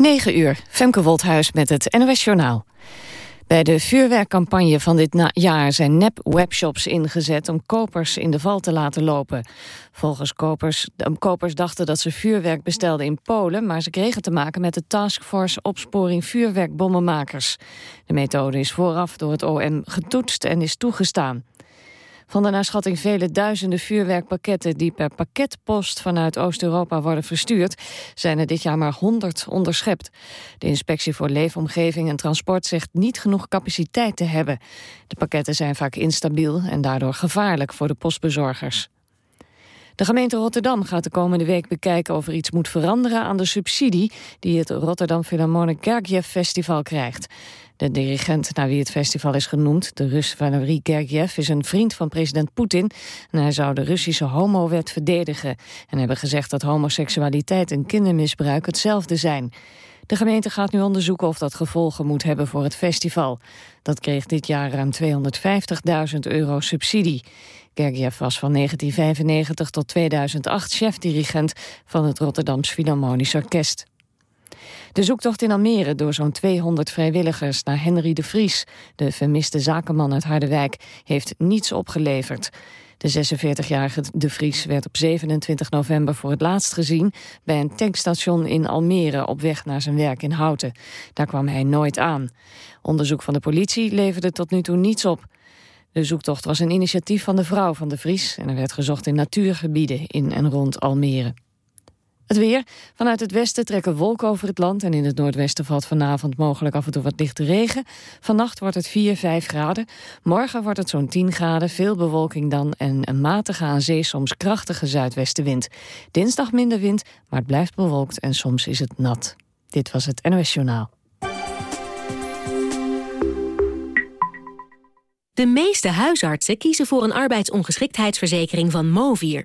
9 uur, Femke Wolthuis met het NOS Journaal. Bij de vuurwerkcampagne van dit jaar zijn nep-webshops ingezet... om kopers in de val te laten lopen. Volgens kopers, kopers dachten dat ze vuurwerk bestelden in Polen... maar ze kregen te maken met de Taskforce Opsporing Vuurwerkbommenmakers. De methode is vooraf door het OM getoetst en is toegestaan. Van de naar schatting vele duizenden vuurwerkpakketten... die per pakketpost vanuit Oost-Europa worden verstuurd... zijn er dit jaar maar 100 onderschept. De Inspectie voor Leefomgeving en Transport zegt niet genoeg capaciteit te hebben. De pakketten zijn vaak instabiel en daardoor gevaarlijk voor de postbezorgers. De gemeente Rotterdam gaat de komende week bekijken of er iets moet veranderen aan de subsidie die het Rotterdam Philharmonic Gergiev Festival krijgt. De dirigent naar wie het festival is genoemd, de Rus Valery Gergiev, is een vriend van president Poetin. En hij zou de Russische homowet verdedigen en hebben gezegd dat homoseksualiteit en kindermisbruik hetzelfde zijn. De gemeente gaat nu onderzoeken of dat gevolgen moet hebben voor het festival. Dat kreeg dit jaar ruim 250.000 euro subsidie. Gergiev was van 1995 tot 2008 chef-dirigent van het Rotterdams Philharmonisch Orkest. De zoektocht in Almere door zo'n 200 vrijwilligers naar Henry de Vries, de vermiste zakenman uit Harderwijk, heeft niets opgeleverd. De 46-jarige De Vries werd op 27 november voor het laatst gezien bij een tankstation in Almere op weg naar zijn werk in Houten. Daar kwam hij nooit aan. Onderzoek van de politie leverde tot nu toe niets op. De zoektocht was een initiatief van de vrouw van De Vries en er werd gezocht in natuurgebieden in en rond Almere. Het weer. Vanuit het westen trekken wolken over het land... en in het noordwesten valt vanavond mogelijk af en toe wat lichte regen. Vannacht wordt het 4, 5 graden. Morgen wordt het zo'n 10 graden, veel bewolking dan... en een matige aan zee soms krachtige zuidwestenwind. Dinsdag minder wind, maar het blijft bewolkt en soms is het nat. Dit was het NOS Journaal. De meeste huisartsen kiezen voor een arbeidsongeschiktheidsverzekering van Movier.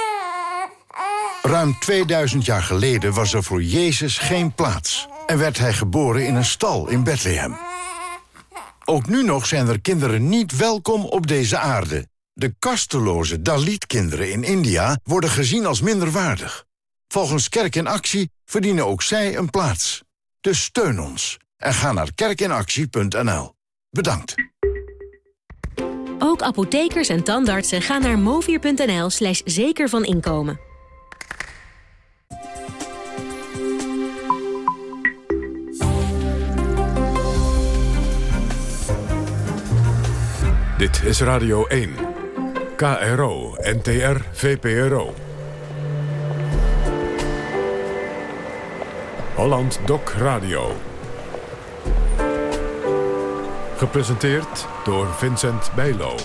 Ruim 2000 jaar geleden was er voor Jezus geen plaats en werd hij geboren in een stal in Bethlehem. Ook nu nog zijn er kinderen niet welkom op deze aarde. De kasteloze Dalit-kinderen in India worden gezien als minderwaardig. Volgens Kerk in Actie verdienen ook zij een plaats. Dus steun ons en ga naar kerkinactie.nl. Bedankt. Ook apothekers en tandartsen gaan naar movier.nl slash zeker van inkomen. Dit is Radio 1. KRO, NTR, VPRO. Holland Doc Radio. Gepresenteerd door Vincent Bijlo.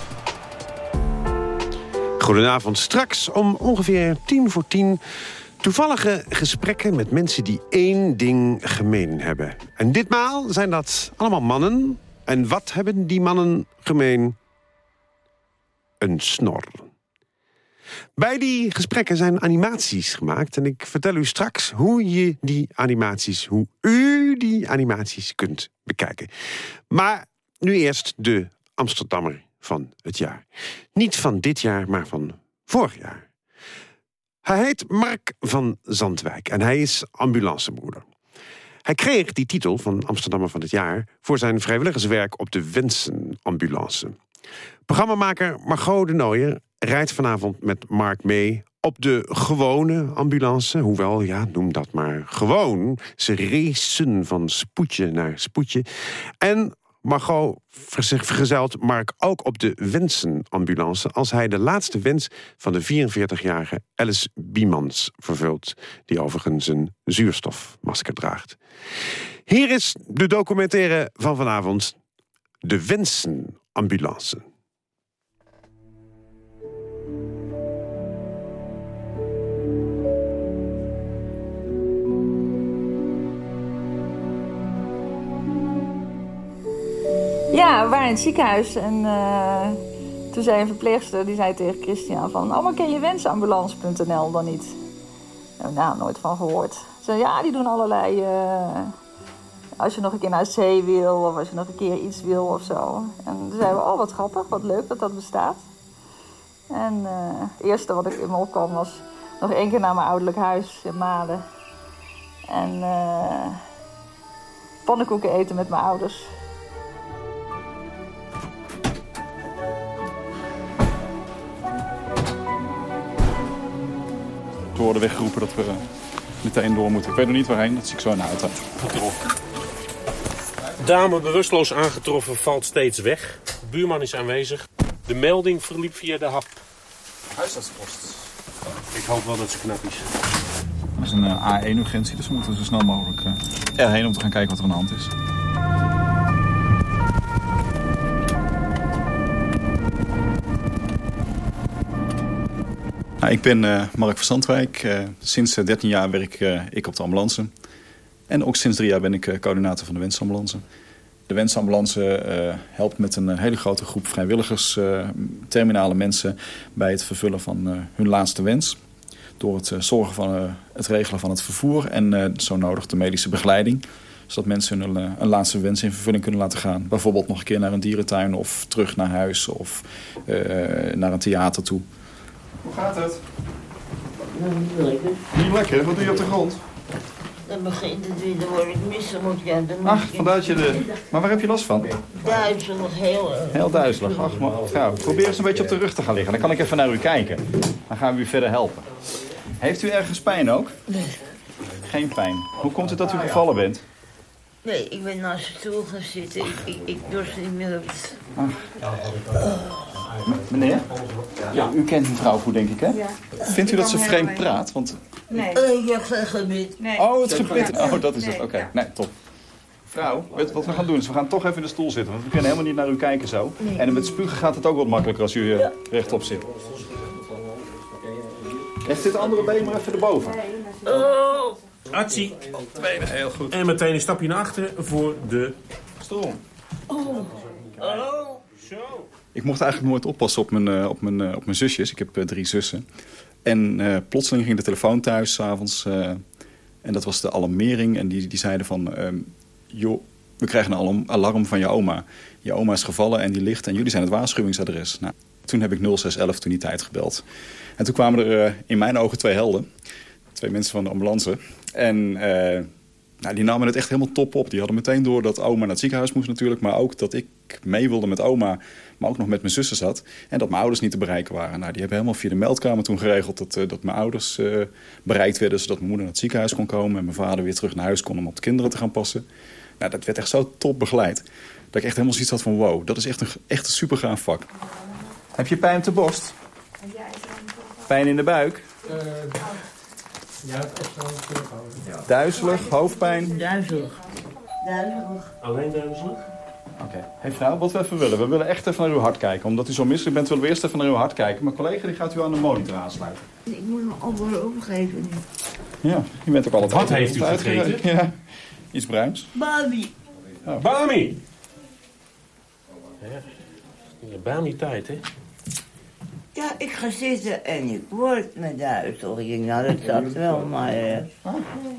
Goedenavond. Straks om ongeveer tien voor tien... toevallige gesprekken met mensen die één ding gemeen hebben. En ditmaal zijn dat allemaal mannen. En wat hebben die mannen gemeen? Een snor. Bij die gesprekken zijn animaties gemaakt. En ik vertel u straks hoe je die animaties, hoe u die animaties kunt bekijken. Maar nu eerst de Amsterdammer van het jaar. Niet van dit jaar, maar van vorig jaar. Hij heet Mark van Zandwijk en hij is ambulancebroeder. Hij kreeg die titel van Amsterdammer van het jaar... voor zijn vrijwilligerswerk op de Wensenambulance. Programmamaker Margot de Nooijer rijdt vanavond met Mark mee op de gewone ambulance. Hoewel, ja, noem dat maar gewoon. Ze racen van spoedje naar spoedje. En Margot vergezelt Mark ook op de wensenambulance... als hij de laatste wens van de 44-jarige Alice Biemans vervult... die overigens een zuurstofmasker draagt. Hier is de documentaire van vanavond. De wensenambulance. Ja, we waren in het ziekenhuis en uh, toen zei een verpleegster, die zei tegen Christian van... Oh, maar ken je wensambulance.nl dan niet? Nou, nou, nooit van gehoord. Ze ja, die doen allerlei... Uh, als je nog een keer naar zee wil of als je nog een keer iets wil of zo. En toen zeiden we, oh, wat grappig, wat leuk dat dat bestaat. En uh, het eerste wat ik in me opkwam was nog één keer naar mijn ouderlijk huis in Maden. En uh, pannenkoeken eten met mijn ouders. We worden weggeroepen dat we meteen door moeten. Ik weet nog niet waarheen, dat zie ik zo in de auto. Dame bewusteloos aangetroffen valt steeds weg. De buurman is aanwezig. De melding verliep via de hap. Huisartspost. Ik hoop wel dat ze knap is. Dat is een uh, A1-urgentie, dus we moeten zo snel mogelijk uh, erheen om te gaan kijken wat er aan de hand is. Nou, ik ben uh, Mark van Zandwijk. sinds 13 jaar werk ik op de ambulance. En ook sinds drie jaar ben ik coördinator van de wensambulance. De wensambulance uh, helpt met een hele grote groep vrijwilligers, uh, terminale mensen... bij het vervullen van uh, hun laatste wens. Door het zorgen van het regelen van het vervoer en zo nodig de medische begeleiding. Zodat mensen hun een laatste wens in vervulling kunnen laten gaan. Bijvoorbeeld nog een keer naar een dierentuin of terug naar huis of naar een theater toe. Hoe gaat het? Nou, niet lekker. Niet lekker? Wat doe je op de grond? Dan begint het weer, dan word ik misselijk. Ja, dan Ach, vandaar dat je de... Maar waar heb je last van? Duizelig, heel... Uh, heel duizelig. Ach, maar, ja, probeer eens een beetje op de rug te gaan liggen. Dan kan ik even naar u kijken. Dan gaan we u verder helpen. Heeft u ergens pijn ook? Nee. Geen pijn. Hoe komt het dat u gevallen bent? Nee, ik ben naast de stoel gaan zitten. Ik, ik, ik dorst niet meer op Ach. Meneer? Ja. U kent mevrouw goed, denk ik, hè? Ja. Vindt u dat ze vreemd praat? Want... Nee. Ik heb geen gebit. Nee. Oh, het gebit. Oh, dat is het. Oké, okay. nee, top. Vrouw, weet wat we gaan doen? Is we gaan toch even in de stoel zitten. Want we kunnen helemaal niet naar u kijken zo. En met spugen gaat het ook wat makkelijker als u ja. rechtop zit. Leg dit andere been maar even erboven. Oh. Atsie. Tweede, heel goed. En meteen een stapje naar achteren voor de stoel. Oh. Ik mocht eigenlijk nooit oppassen op mijn, uh, op mijn, uh, op mijn zusjes. Ik heb uh, drie zussen. En plotseling ging de telefoon thuis s'avonds. en dat was de alarmering. En die, die zeiden van... ehm, joh, we krijgen een alarm, alarm van je oma. Je oma is gevallen en die ligt en jullie zijn het waarschuwingsadres. Nou, toen heb ik 0611 toen die tijd gebeld. En toen kwamen er in mijn ogen twee helden. Twee mensen van de ambulance. En nou, die namen het echt helemaal top op. Die hadden meteen door dat oma naar het ziekenhuis moest natuurlijk. Maar ook dat ik mee wilde met oma, maar ook nog met mijn zussen zat. En dat mijn ouders niet te bereiken waren. Nou, die hebben helemaal via de meldkamer toen geregeld dat, uh, dat mijn ouders uh, bereikt werden. Zodat mijn moeder naar het ziekenhuis kon komen en mijn vader weer terug naar huis kon om op de kinderen te gaan passen. Nou, dat werd echt zo top begeleid. Dat ik echt helemaal zoiets had van wow, dat is echt een, echt een super gaaf vak. Heb je pijn op de borst? Pijn in de buik? Uh, ja, het is wel een Duizelig, hoofdpijn? Duizelig. Duizelig. Alleen duizelig? Oké. Okay. Hey vrouw, wat we even willen. We willen echt even naar uw hart kijken. Omdat u zo misselijk bent, willen we eerst even naar uw hart kijken. Mijn collega die gaat u aan de monitor aansluiten. Ik moet me allemaal overgeven nu. Ja, je bent ook al het Wat heeft u gegeten? Ja, iets bruins. Bami. Oh. Bami! Ja, Bami-tijd, hè? Ja, ik ga zitten en ik word me duizelig. Ik denk, nou, dat zat wel, maar uh,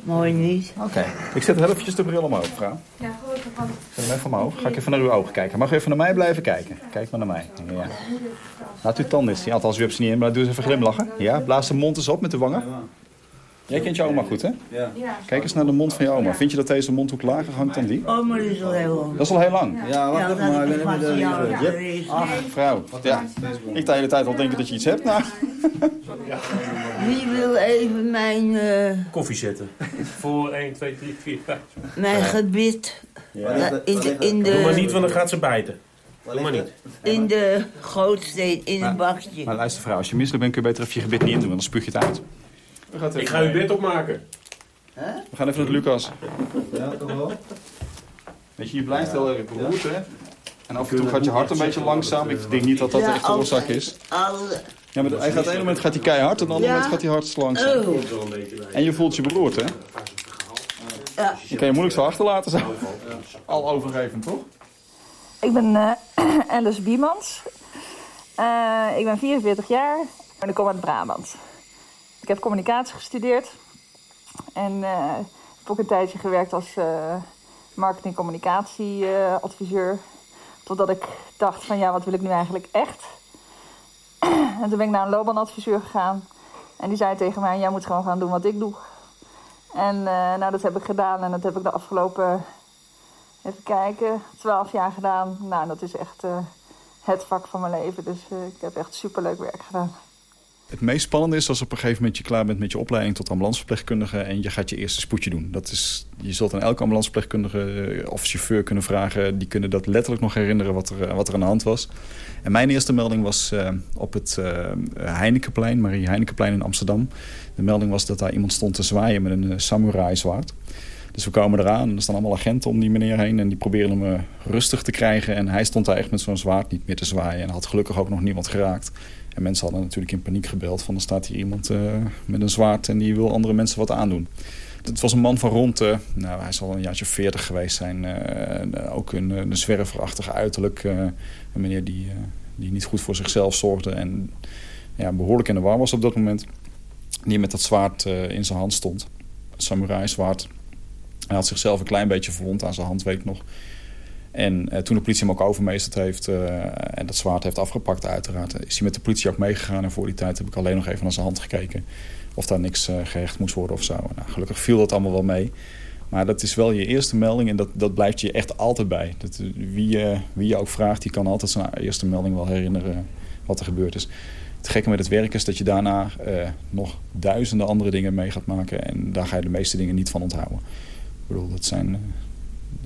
mooi niet. Oké. Okay. Ik zet heel eventjes de bril omhoog, vrouw. Ja, goed. Ik zet hem even omhoog. Ga ik even naar uw ogen kijken. Mag u even naar mij blijven kijken? Kijk maar naar mij. Ja. Laat uw tanden zien. Althans, u hebt ze niet in, maar doe eens even glimlachen. Ja, blaas de mond eens op met de wangen. Jij kent je oma goed, hè? Ja. Kijk eens naar de mond van je oma. Vind je dat deze mondhoek lager hangt dan die? Maar dat is al heel lang. Dat is al heel lang? Ja, wacht even maar. Ik ben even de... Ach, vrouw. Ja. Ik de hele tijd al denken dat je iets hebt, nou. Wie wil even mijn... Uh... Koffie zetten. Voor 1, 2, 3, 4, 5. Mijn gebit. Ja. In de, in de... Doe maar niet, want dan gaat ze bijten. Doe maar niet. In de gootsteen, in een bakje. Maar luister vrouw, als je misselijk bent kun je beter even je gebit niet in doen, want dan spuug je het uit. Ik ga uw bed opmaken. Huh? We gaan even naar Lucas. Ja, toch wel? Weet je, je blijft heel erg beroerd, hè? En af en toe gaat je hart een beetje langzaam. Ik denk niet dat dat Ja, echt de oorzaak is. Ja, maar hij gaat, op een moment gaat hij keihard en op een ander Ja. moment gaat hij hard langzaam. Oh. En je voelt je beroerd, hè? Ja. Je kan je moeilijk zo achterlaten zo. Al overgeven, toch? Ik ben uh, Alice Biemans. Uh, ik ben 44 jaar en ik kom uit Brabant. Ik heb communicatie gestudeerd. En uh, heb ook een tijdje gewerkt als marketing-communicatieadviseur. Totdat ik dacht van ja, wat wil ik nu eigenlijk echt? en toen ben ik naar een loopbaanadviseur gegaan. En die zei tegen mij, jij moet gewoon gaan doen wat ik doe. En nou, dat heb ik gedaan en dat heb ik de afgelopen, even kijken, twaalf jaar gedaan. Nou, dat is echt het vak van mijn leven. Dus ik heb echt superleuk werk gedaan. Het meest spannende is als op een gegeven moment je klaar bent met je opleiding tot ambulanceverpleegkundige en je gaat je eerste spoedje doen. Dat is, je zult aan elke ambulanceverpleegkundige of chauffeur kunnen vragen. Die kunnen dat letterlijk nog herinneren wat er, wat er aan de hand was. En mijn eerste melding was uh, op het uh, Heinekenplein, Marie Heinekenplein in Amsterdam. De melding was dat daar iemand stond te zwaaien met een samurai zwaard. Dus we komen eraan en er staan allemaal agenten om die meneer heen. En die proberen hem rustig te krijgen. En hij stond daar echt met zo'n zwaard niet meer te zwaaien. En had gelukkig ook nog niemand geraakt. En mensen hadden natuurlijk in paniek gebeld van er staat hier iemand uh, met een zwaard en die wil andere mensen wat aandoen. Het was een man van rond, uh, nou hij zal een jaartje 40 geweest zijn. Uh, ook een, een zwerverachtig uiterlijk. een meneer die, die niet goed voor zichzelf zorgde en ja, behoorlijk in de war was op dat moment. Die met dat zwaard in zijn hand stond. Samurai zwaard. Hij had zichzelf een klein beetje verwond aan zijn hand, weet nog. En uh, toen de politie hem ook overmeesterd heeft uh, en dat zwaard heeft afgepakt uiteraard... is hij met de politie ook meegegaan. En voor die tijd heb ik alleen nog even naar zijn hand gekeken... of daar niks uh, gehecht moest worden of zo. Nou, gelukkig viel dat allemaal wel mee. Maar dat is wel je eerste melding en dat, dat blijft je echt altijd bij. Dat, wie, wie je ook vraagt, die kan altijd zijn eerste melding wel herinneren wat er gebeurd is. Het gekke met het werk is dat je daarna nog duizenden andere dingen mee gaat maken... en daar ga je de meeste dingen niet van onthouden. Ik bedoel, dat zijn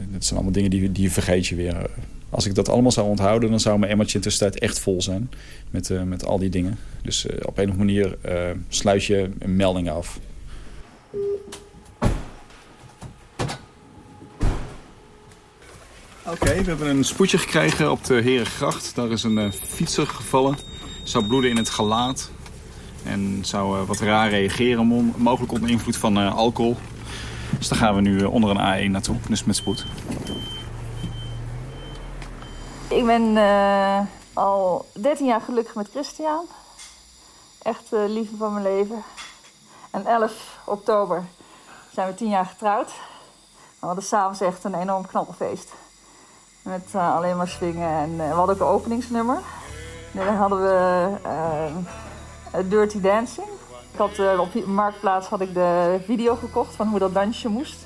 dat zijn allemaal dingen die, die vergeet je weer. Als ik dat allemaal zou onthouden, dan zou mijn emmertje tussentijd echt vol zijn. Met, uh, met al die dingen. Dus uh, op een of andere manier uh, sluit je een melding af. Oké, we hebben een spoedje gekregen op de Herengracht. Daar is een fietser gevallen. Zou bloeden in het gelaat. En zou wat raar reageren, mogelijk onder invloed van alcohol. Dus daar gaan we nu onder een A1 naartoe, dus met spoed. Ik ben uh, al 13 jaar gelukkig met Christian. Echt uh, liefde van mijn leven. En 11 oktober zijn we 10 jaar getrouwd. We hadden s'avonds echt een enorm knappelfeest. Met alleen maar swingen. En we hadden ook een openingsnummer. En dan hadden we Dirty Dancing. Uh, op Marktplaats had ik de video gekocht van hoe dat dansje moest.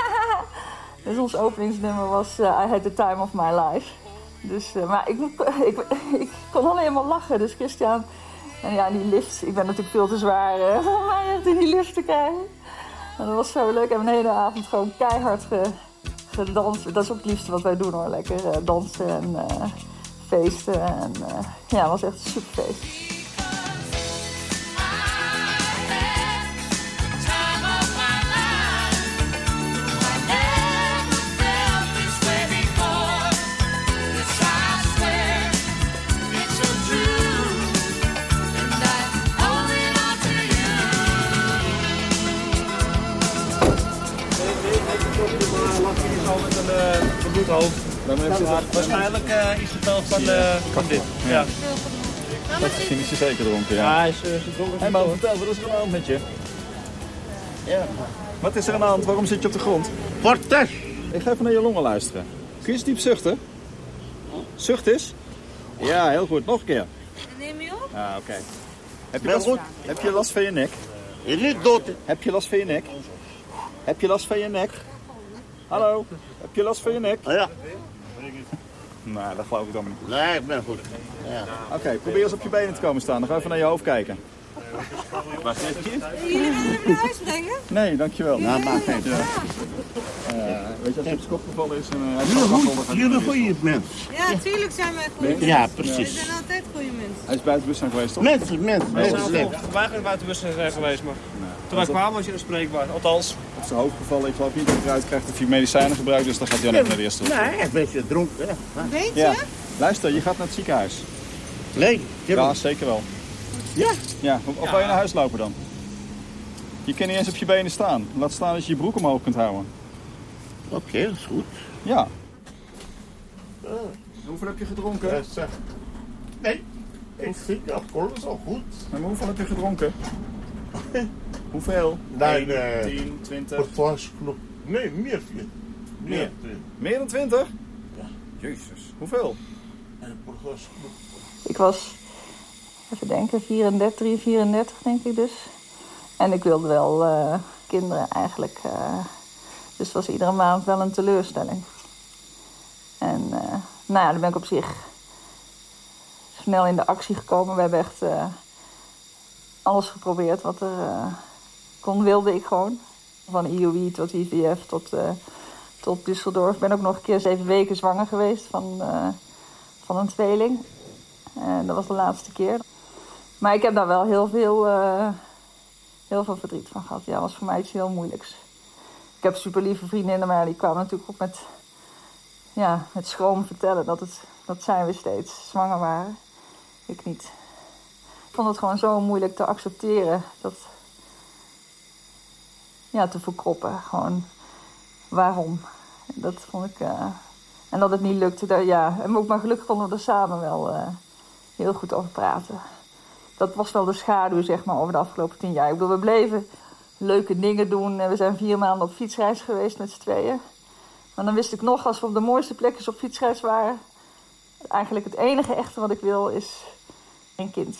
dus ons openingsnummer was uh, I Had The Time Of My Life. Dus, uh, maar ik, ik, ik, kon alleen maar lachen. Dus Christian, en ja, die lift, ik ben natuurlijk veel te zwaar om echt in die lift te krijgen. En dat was zo leuk. Hebben een hele avond gewoon keihard ge, gedanst. Dat is ook het liefste wat wij doen hoor. Lekker dansen en feesten. En ja, het was echt een super feest. Waarschijnlijk uh, iets te veel van, uh, van dit. Ja. Dat misschien is zeker dronken, ja. Ja, hij is, uh, dronken. Hey man, vertel, wat is er aan de hand met je? Ja. Wat is er aan de hand? Waarom zit je op de grond? Portes! Ik ga even naar je longen luisteren. Kun je eens diep zuchten? Zucht eens? Ja, heel goed. Nog een keer. Neem je op? Ah, oké. Okay. Heb, je last, heb je last van je nek? Je niet dood. Heb je last van je nek? Heb je last van je nek? Hallo, heb je last van je nek? Ja. Nou, dat geloof ik dan niet. Nee, ik ben goed. Ja. Oké, okay, probeer eens op je benen te komen staan. Dan ga even naar je hoofd kijken. Waar zit je? Jullie willen hem naar huis brengen? Nee, dankjewel. Nou, maakt. Ja. Uh, weet je, als je op zijn kop gevallen is... En, uh, Jullie een goede mens. Ja, tuurlijk zijn wij goede mensen. Ja, precies. We zijn altijd goede mensen. Hij is buiten bewustzijn geweest, toch? Mensen, mensen. mensen. Wij zijn buiten bewustzijn geweest, maar... Toen wij kwamen was je spreekbaar, althans. Op zijn hoofd gevallen, ik geloof niet dat hij eruit krijgt of hij medicijnen gebruikt, dus dan gaat hij net naar de eerste. Nee, een beetje dronken. Weet je? Ja. Luister, je gaat naar het ziekenhuis. Nee, Ja, zeker wel. Ja? Ja, of, of wil je naar huis lopen dan? Je kan niet eens op je benen staan. Laat staan dat je je broek omhoog kunt houden. Oké, okay, dat is goed. Ja. Hoeveel heb je gedronken? Ja, zeg. Nee, ik vind alcohol is al goed. Maar hoeveel heb je gedronken? hoeveel? Nee, 1, nee. 10, 20? Portoise Club. Nee, meer vier. Meer? Meer dan 20? Ja. Jezus, hoeveel? En Club. Ik was, even denken, 34, 3, 34 denk ik dus. En ik wilde wel eh, kinderen eigenlijk. eh, dus het was iedere maand wel een teleurstelling. En eh, nou ja, dan ben ik op zich snel in de actie gekomen. We hebben echt eh, alles geprobeerd wat er eh, kon, wilde ik gewoon. Van IOI tot IVF tot, eh, tot Düsseldorf. Ik ben ook nog een keer zeven weken zwanger geweest van, eh, van een tweeling. En dat was de laatste keer. Maar ik heb daar wel heel veel, eh, heel veel verdriet van gehad. Ja, dat was voor mij iets heel moeilijks. Ik heb super lieve vriendinnen, maar die kwamen natuurlijk ook met, ja, met schroom vertellen dat, het, dat zij weer steeds zwanger waren. Ik niet. Ik vond het gewoon zo moeilijk te accepteren. Dat, ja, te verkroppen. Gewoon waarom. Dat vond ik. eh, en dat het niet lukte. Dat, ja. En ook maar gelukkig konden we er samen wel eh, heel goed over praten. Dat was wel de schaduw, zeg maar, over de afgelopen tien jaar. Ik bedoel, we bleven leuke dingen doen. En we zijn vier maanden op fietsreis geweest met z'n tweeën. Maar dan wist ik nog, als we op de mooiste plekjes op fietsreis waren... eigenlijk het enige echte wat ik wil is een kind.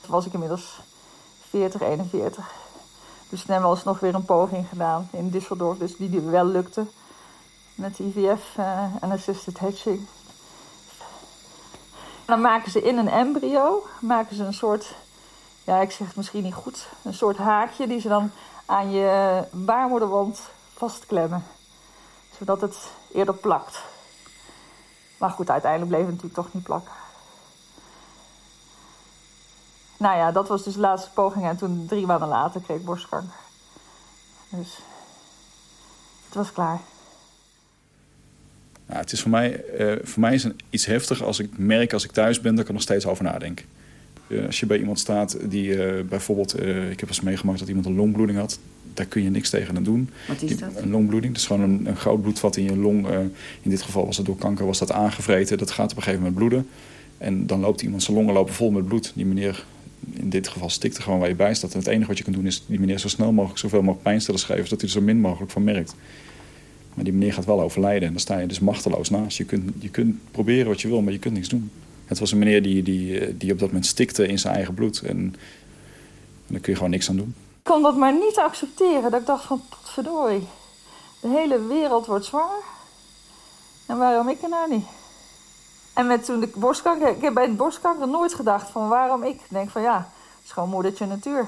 Toen was ik inmiddels 40, 41. Dus toen hebben we alsnog weer een poging gedaan in Düsseldorf. Dus die, die wel lukte. Met IVF eh, en assisted hatching. Dan maken ze in een embryo maken ze een soort, ja ik zeg het misschien niet goed, een soort haakje die ze dan aan je baarmoederwand vastklemmen. Zodat het eerder plakt. Maar goed, uiteindelijk bleef het natuurlijk toch niet plakken. Nou ja, dat was dus de laatste poging en toen drie maanden later kreeg ik borstkanker. Dus het was klaar. Nou, het is voor mij, eh, voor mij is het iets heftig als ik merk als ik thuis ben dat ik er nog steeds over nadenk. Eh, als je bij iemand staat die eh, bijvoorbeeld, eh, ik heb wel eens meegemaakt dat iemand een longbloeding had, daar kun je niks tegen aan doen. Wat is dat? Een longbloeding, dat is gewoon een, een groot bloedvat in je long. eh, in dit geval was het door kanker, was dat aangevreten. Dat gaat op een gegeven moment bloeden. En dan loopt iemand zijn longen lopen vol met bloed. Die meneer, in dit geval stikte gewoon waar je bij staat. En het enige wat je kan doen is die meneer zo snel mogelijk zoveel mogelijk pijnstillers geven, zodat hij er zo min mogelijk van merkt. Maar die meneer gaat wel overlijden en dan sta je dus machteloos naast. Je kunt, je kunt proberen wat je wil, maar je kunt niks doen. Het was een meneer die, die, eh, die op dat moment stikte in zijn eigen bloed. En, en daar kun je gewoon niks aan doen. Ik kon dat maar niet accepteren. Dat ik dacht van, verdorie. De hele wereld wordt zwanger. En waarom ik er nou niet? En met toen de borstkanker... Ik heb bij de borstkanker nooit gedacht van waarom ik. Denk van ja, het is gewoon moedertje natuur.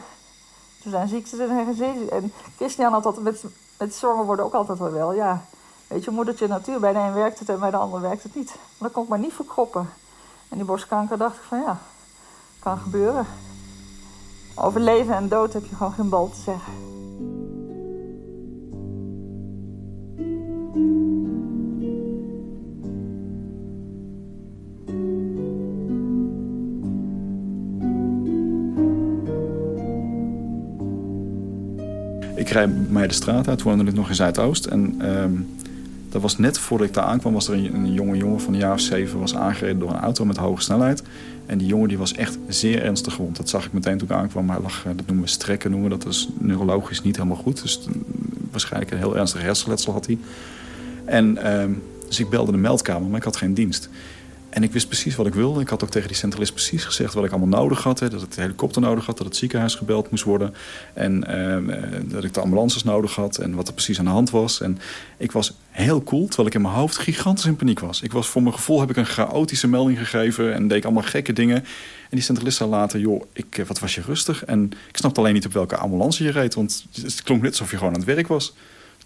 Er zijn ziektes en gezeten. En Christian had dat met, met zwanger worden ook altijd wel wel. Ja, weet je, moedertje natuur. Bij de een werkt het en bij de ander werkt het niet. Maar dat kon ik maar niet verkroppen. En die borstkanker dacht ik van ja, kan gebeuren. Over leven en dood heb je gewoon geen bal te zeggen. Ik rijd mij de straat uit, woonde ik nog in Zuidoost. En ehm, dat was net voordat ik daar aankwam, was er een, jonge jongen van een jaar of zeven... was aangereden door een auto met hoge snelheid. En die jongen die was echt zeer ernstig gewond. Dat zag ik meteen toen ik aankwam. Hij lag, eh, dat noemen we strekken, noemen dat. Is neurologisch niet helemaal goed. Dus mm, waarschijnlijk een heel ernstig hersenletsel had hij. En, ehm, dus ik belde de meldkamer, maar ik had geen dienst. En ik wist precies wat ik wilde. Ik had ook tegen die centralist precies gezegd wat ik allemaal nodig had. Hè. Dat ik de helikopter nodig had, dat het ziekenhuis gebeld moest worden. En ehm, eh, dat ik de ambulances nodig had en wat er precies aan de hand was. En ik was heel cool, terwijl ik in mijn hoofd gigantisch in paniek was. Ik was voor mijn gevoel heb ik een chaotische melding gegeven en deed ik allemaal gekke dingen. En die centralist zei later, joh, ik, eh, wat was je rustig? En ik snapte alleen niet op welke ambulance je reed, want het klonk net alsof je gewoon aan het werk was.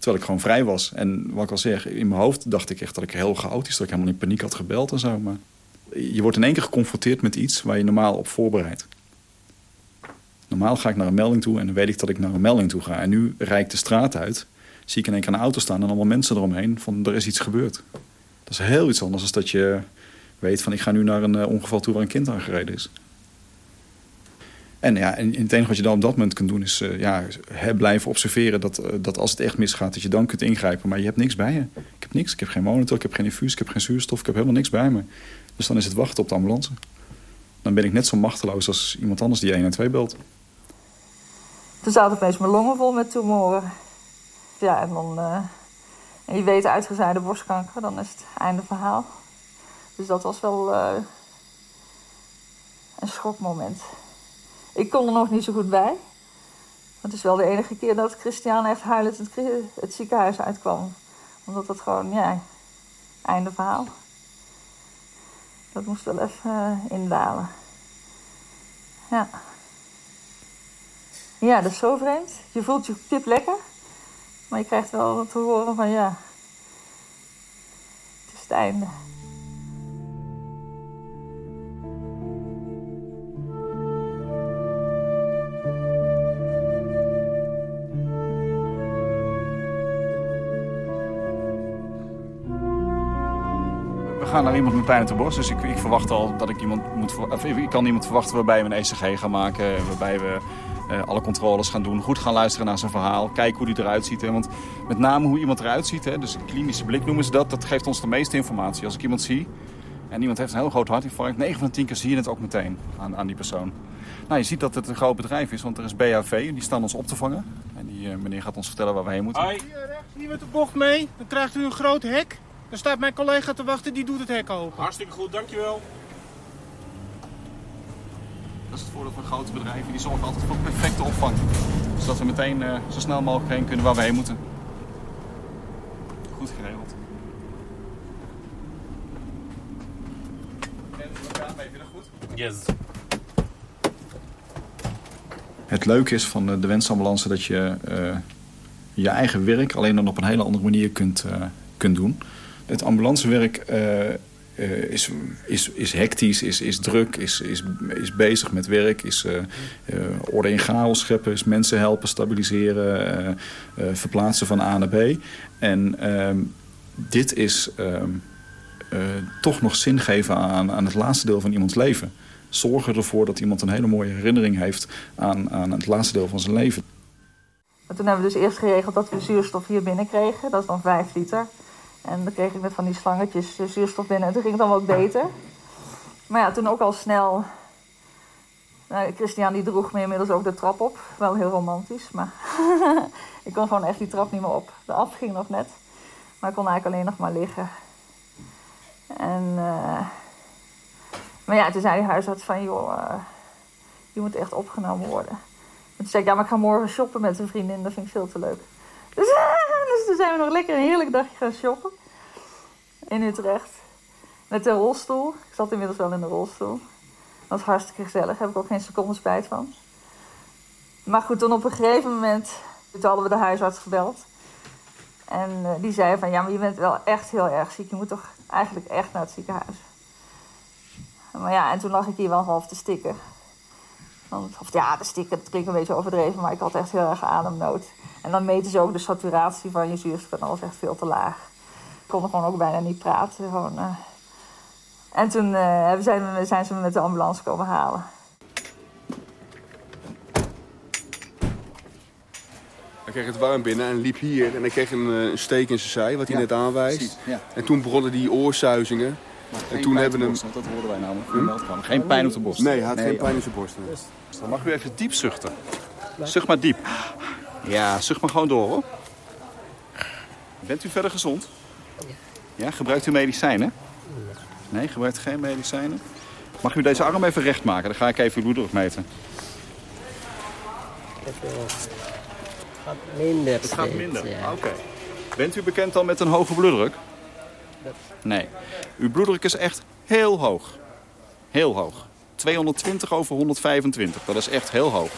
Terwijl ik gewoon vrij was. En wat ik al zeg, in mijn hoofd dacht ik echt dat ik heel chaotisch, dat ik helemaal in paniek had gebeld en zo. Maar je wordt in één keer geconfronteerd met iets waar je normaal op voorbereidt. Normaal ga ik naar een melding toe en dan weet ik dat ik naar een melding toe ga. En nu rijd ik de straat uit, zie ik in één keer een auto staan en allemaal mensen eromheen van er is iets gebeurd. Dat is heel iets anders dan dat je weet van ik ga nu naar een eh, ongeval toe waar een kind aangereden is. En, ja, en het enige wat je dan op dat moment kunt doen is uh, ja, blijven observeren dat, uh, dat als het echt misgaat, dat je dan kunt ingrijpen. Maar je hebt niks bij je. Ik heb niks. Ik heb geen monitor, ik heb geen infuus, ik heb geen zuurstof, ik heb helemaal niks bij me. Dus dan is het wachten op de ambulance. Dan ben ik net zo machteloos als iemand anders die 112 belt. Toen zaten opeens mijn longen vol met tumoren. Ja, en dan... Uh, en je weet uitgezaaide borstkanker, dan is het einde verhaal. Dus dat was wel een schokmoment. Ik kon er nog niet zo goed bij. Het is wel de enige keer dat Christian echt huilend het, ziekenhuis uitkwam. Omdat dat gewoon, ja, einde verhaal. Dat moest wel even uh, indalen. Ja. Ja, dat is zo vreemd. Je voelt je tip lekker. Maar je krijgt wel te horen van ja, het is het einde. Gaan naar iemand met pijn in de borst. Dus ik, ik verwacht al dat ik iemand moet... Ik kan iemand verwachten waarbij we een ECG gaan maken. Waarbij we uh, alle controles gaan doen. Goed gaan luisteren naar zijn verhaal. Kijken hoe hij eruit ziet. Hè. Want met name hoe iemand eruit ziet. Hè, dus een klinische blik noemen ze dat. Dat geeft ons de meeste informatie. Als ik iemand zie en iemand heeft een heel groot hartinfarct. 9 van de 10 keer zie je het ook meteen aan, aan die persoon. Nou, je ziet dat het een groot bedrijf is. Want er is BHV. Die staan ons op te vangen. En die uh, meneer gaat ons vertellen waar we heen moeten. Hier rechts, hier met de bocht mee. Dan krijgt u een groot hek. Dan staat mijn collega te wachten. Die doet het hek open. Hartstikke goed, dankjewel. Dat is het voordeel van grote bedrijven. Die zorgen altijd voor perfecte opvang. Zodat we meteen uh, zo snel mogelijk heen kunnen waar we heen moeten. Goed geregeld. En goed? Yes. Het leuke is van de wensambulance dat je uh, je eigen werk alleen dan op een hele andere manier kunt, uh, kunt doen. Het ambulancewerk uh, is, is, is hectisch, is, is druk, is, is, is bezig met werk, is uh, uh, orde in chaos scheppen, is mensen helpen, stabiliseren, verplaatsen van A naar B. En ehm, dit is ehm, toch nog zin geven aan, aan het laatste deel van iemands leven. Zorgen ervoor dat iemand een hele mooie herinnering heeft aan, aan het laatste deel van zijn leven. Maar toen hebben we dus eerst geregeld dat we zuurstof hier binnen kregen. Dat is dan 5 liter. En dan kreeg ik met van die slangetjes zuurstof binnen. En toen ging het dan ook beter. Maar ja, toen ook al snel... Nou, Christian die droeg me inmiddels ook de trap op. Wel heel romantisch, maar... ik kon gewoon echt die trap niet meer op. De af ging nog net. Maar ik kon eigenlijk alleen nog maar liggen. En... Uh... Maar ja, toen zei die huisarts van... joh, uh... je moet echt opgenomen worden. En toen zei ik, ja, maar ik ga morgen shoppen met een vriendin. Dat vind ik veel te leuk. Dus toen zijn we nog lekker een heerlijk dagje gaan shoppen. In Utrecht. Met de rolstoel. Ik zat inmiddels wel in de rolstoel. Dat was hartstikke gezellig. Heb ik ook geen seconde spijt van. Maar goed, toen op een gegeven moment... Toen hadden we de huisarts gebeld. En uh, die zei van... Ja, maar je bent wel echt heel erg ziek. Je moet toch eigenlijk echt naar het ziekenhuis. Maar ja, en toen lag ik hier wel half te stikken. Want, of ja, te stikken, dat klinkt een beetje overdreven. Maar ik had echt heel erg ademnood. En dan meten ze ook de saturatie van je zuurstof. En dat was echt veel te laag. Ik kon gewoon ook bijna niet praten. Gewoon, uh... En toen uh, zijn, we, zijn ze me met de ambulance komen halen. Hij kreeg het warm binnen en liep hier. En hij kreeg een, een steek in zijn zij, wat hij Ja, net aanwijst. precies, ja. En toen begonnen die oorsuizingen. En toen hebben we hem... Dat hoorden wij namelijk. Hm? Geen pijn op de borst. Nee, hij had geen pijn in zijn borst. nee. Dan mag u even diep zuchten. Zucht maar diep. Ja, zucht maar gewoon door hoor. Bent u verder gezond? Ja, gebruikt u medicijnen? Nee, gebruikt geen medicijnen. Mag u deze arm even recht maken? Dan ga ik even uw bloeddruk meten. gaat minder. Het gaat minder? ja. Oké. Bent u bekend al met een hoge bloeddruk? Nee. Uw bloeddruk is echt heel hoog. Heel hoog. 220 over 125. Dat is echt heel hoog.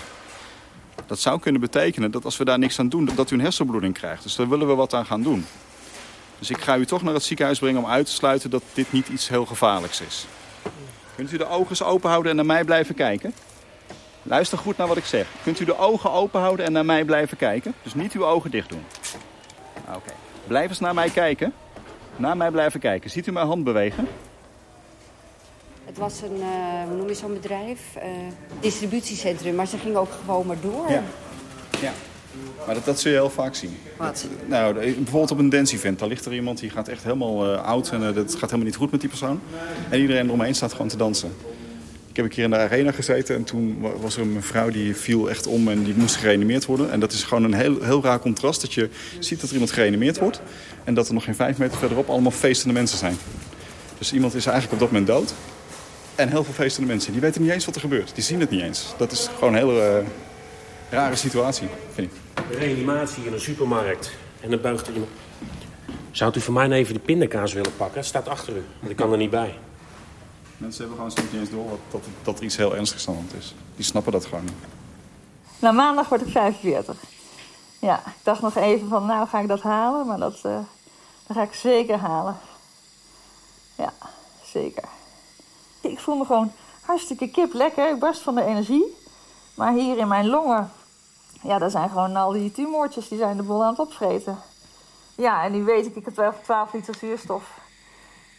Dat zou kunnen betekenen dat als we daar niks aan doen, dat u een hersenbloeding krijgt. Dus daar willen we wat aan gaan doen. Dus ik ga u toch naar het ziekenhuis brengen om uit te sluiten dat dit niet iets heel gevaarlijks is. Kunt u de ogen eens open houden en naar mij blijven kijken? Luister goed naar wat ik zeg. Kunt u de ogen open houden en naar mij blijven kijken? Dus niet uw ogen dicht doen. Oké. Blijf eens naar mij kijken. Naar mij blijven kijken. Ziet u mijn hand bewegen? Het was een, uh, hoe noem je zo'n bedrijf? Uh, distributiecentrum, maar ze ging ook gewoon maar door. Ja. ja. Maar dat, dat zul je heel vaak zien. Wat? nou, bijvoorbeeld op een dance event. Daar ligt er iemand die gaat echt helemaal uh, oud en dat gaat helemaal niet goed met die persoon. En iedereen eromheen staat gewoon te dansen. Ik heb een keer in de arena gezeten en toen was er een mevrouw die viel echt om en die moest gereanimeerd worden. En dat is gewoon een heel, heel raar contrast dat je ziet dat er iemand gereanimeerd wordt. En dat er nog geen vijf meter verderop allemaal feestende mensen zijn. Dus iemand is eigenlijk op dat moment dood. En heel veel feestende mensen. Die weten niet eens wat er gebeurt. Die zien het niet eens. Dat is gewoon een hele uh, rare situatie, vind ik. Reanimatie in een supermarkt. En dan buigt er iemand. Zou u voor mij even de pindakaas willen pakken? Het staat achter u, want ik kan er niet bij. Mensen hebben gewoon soms niet eens door dat, dat er iets heel ernstigs aan de hand is. Die snappen dat gewoon niet. Nou, maandag word ik 45. Ja, ik dacht nog even van, nou ga ik dat halen, maar dat, uh, dat ga ik zeker halen. Ja, zeker. Ik voel me gewoon hartstikke kip lekker. Ik barst van de energie. Maar hier in mijn longen, ja, daar zijn gewoon al die tumortjes, die zijn de boel aan het opvreten. Ja, en nu weet ik, ik heb 12, 12 liter zuurstof.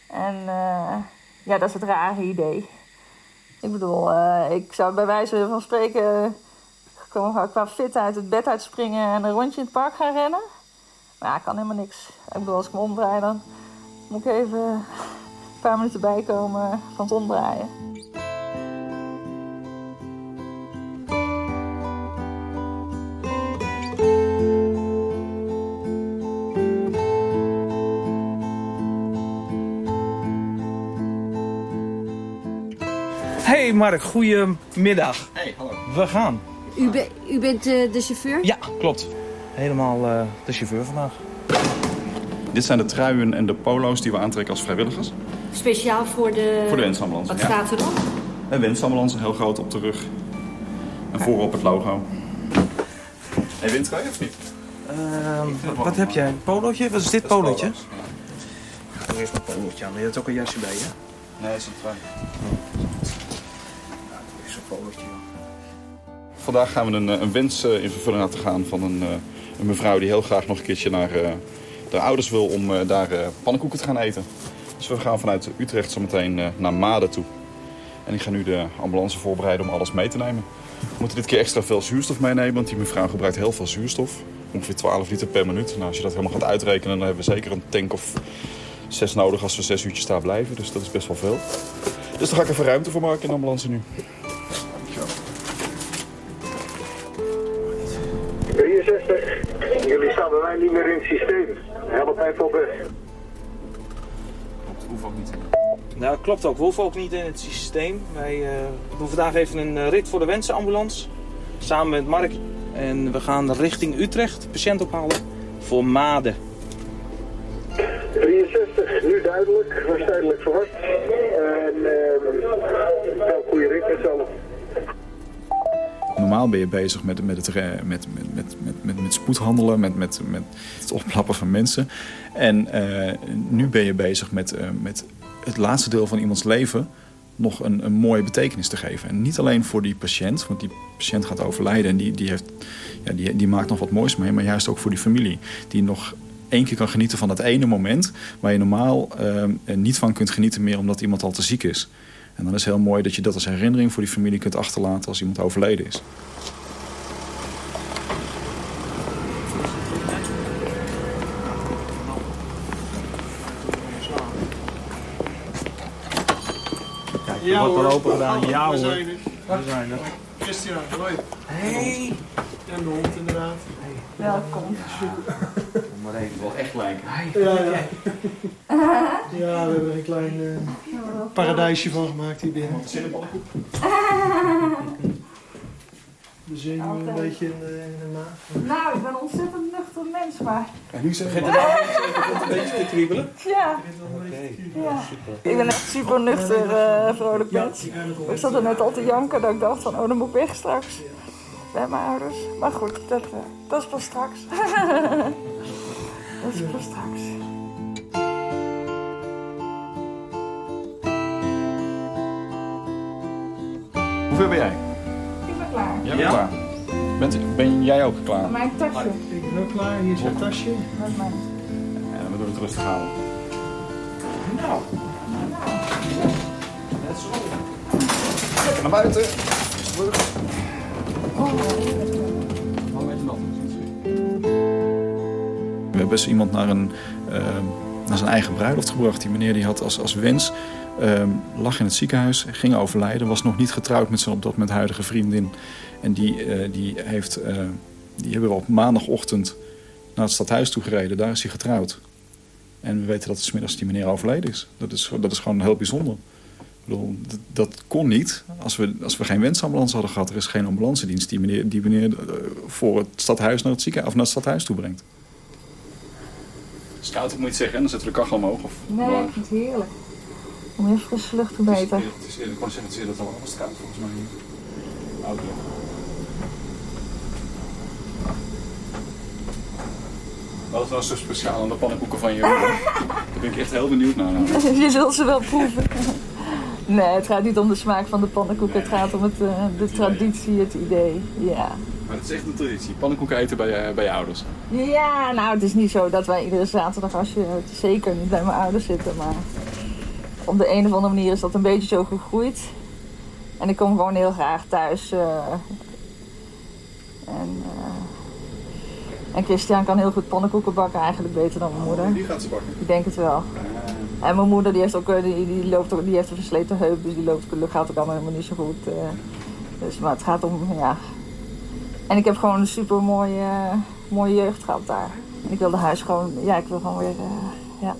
En uh, ja, dat is het rare idee. Ik bedoel, uh, ik zou bij wijze van spreken gewoon qua fit uit het bed uitspringen en een rondje in het park gaan rennen. Maar ja, ik kan helemaal niks. Ik bedoel, als ik me omdraai, dan moet ik even paar minuten bijkomen van het omdraaien. Hey Mark, goedemiddag. Hey, hallo. We gaan. U, be u bent uh, de chauffeur? Ja, klopt. Helemaal uh, de chauffeur vandaag. Dit zijn de truien en de polo's die we aantrekken als vrijwilligers. Speciaal voor de... Voor de wensambulance, Wat ja. staat er dan? Een wensambulance, heel groot op de rug. En voorop het logo. Hey, wint kan je of niet? Uh, wat heb jij? Een polootje? Wat is dit polootje? Ik doe eerst mijn polootje aan. Je hebt ook een jasje bij je? Nee, dat is een trui. is een polootje. Vandaag gaan we een, een wens uh, in vervulling laten gaan van een, uh, een, mevrouw die heel graag nog een keertje naar uh, de ouders wil om daar pannenkoeken te gaan eten. Dus we gaan vanuit Utrecht zometeen naar Maden toe. En ik ga nu de ambulance voorbereiden om alles mee te nemen. We moeten dit keer extra veel zuurstof meenemen, want die mevrouw gebruikt heel veel zuurstof. Ongeveer 12 liter per minuut. Nou, als je dat helemaal gaat uitrekenen, dan hebben we zeker een tank of zes nodig als we zes uurtjes daar blijven. Dus dat is best wel veel. Dus daar ga ik even ruimte voor maken in de ambulance nu. Nou, dat klopt ook. We hoeven ook niet in het systeem. Wij uh, doen vandaag even een rit voor de wensenambulance. Samen met Mark. En we gaan richting Utrecht, patiënt ophalen voor Maden. 63, nu duidelijk. Was tijdelijk verward. En uh, goede rit met z'n allen. Normaal ben je bezig met, met, het, met, met, met, met, met, met spoedhandelen, met, met, met het oplappen van mensen. En uh, nu ben je bezig met, uh, met het laatste deel van iemands leven nog een, een mooie betekenis te geven. En niet alleen voor die patiënt, want die patiënt gaat overlijden en die, die, heeft, ja, die, die maakt nog wat moois mee. Maar juist ook voor die familie, die nog één keer kan genieten van dat ene moment... waar je normaal uh, niet van kunt genieten meer omdat iemand al te ziek is. En dan is het heel mooi dat je dat als herinnering voor die familie kunt achterlaten als iemand overleden is. Je wordt al open gedaan. Ja hoor. we zijn er. We zijn er. Christian, hoi. Hey. En de hond inderdaad. Welkom. Kom maar even, wel echt lijken. Ja, ja. ja, we hebben er een klein uh, paradijsje van gemaakt hier binnen. De zenuwen een beetje in de, in de maag. Nou, ik ben een ontzettend nuchter mens, maar... En nu zeg Begint het een beetje te kriebelen? Ja. ja. Ik ben echt super nuchter, uh, vrolijk mens. Ik zat er net al te janken dat ik dacht van, oh, dan moet ik weg straks. Bij mijn ouders. Maar goed, dat, uh, dat is pas straks. dat is pas straks. Hoe ver ben jij? Klaar. Jij bent klaar. Bent, ben jij ook klaar? Mijn tasje. Ik ben ook klaar, hier is het tasje. Dat is mijn. Ja, dan doen we het rustig houden. Nou. Let's go. naar buiten. We hebben dus iemand naar, een, uh, naar zijn eigen bruiloft gebracht. Die meneer die had als, als wens, uh, lag in het ziekenhuis, ging overlijden. Was nog niet getrouwd met zijn op dat moment huidige vriendin. En die, uh, die, heeft, die hebben we op maandagochtend naar het stadhuis toe gereden. Daar is hij getrouwd. En we weten dat het smiddags die meneer overleden is. Dat is, dat is gewoon heel bijzonder. Dat, kon niet als we, als we geen wensambulance hadden gehad. Er is geen ambulancedienst die meneer, die meneer uh, voor het stadhuis naar het ziekenhuis of naar het stadhuis toe brengt. Scout, ik moet je zeggen, dan zetten we de kachel omhoog. Of nee, ik vind het heerlijk. Om even frisse lucht te beter. Het is eerlijk, ik kan zeggen, het is dat al koud volgens mij. Auto. Wat was zo speciaal aan de pannenkoeken van je? Daar ben ik echt heel benieuwd naar. Nou. Je zult ze wel proeven. Nee, het gaat niet om de smaak van de pannenkoeken. Het gaat om het, uh, de traditie, het idee. Ja. Maar het is echt een traditie. Pannenkoeken eten bij, uh, bij je ouders? Ja, nou het is niet zo dat wij iedere zaterdag als je zeker niet bij mijn ouders zitten. Maar op de een of andere manier is dat een beetje zo gegroeid. En ik kom gewoon heel graag thuis. Uh, en... En Christian kan heel goed pannenkoeken bakken, eigenlijk beter dan mijn moeder. Die gaat ze bakken? Ik denk het wel. En mijn moeder die heeft ook die, die loopt ook, die heeft een versleten heup, dus die loopt, gaat ook allemaal helemaal niet zo goed. Uh, dus, maar het gaat om, ja. En ik heb gewoon een super mooie, mooie jeugd gehad daar. En ik wilde huis gewoon, ja, ik wil gewoon weer, uh, ja.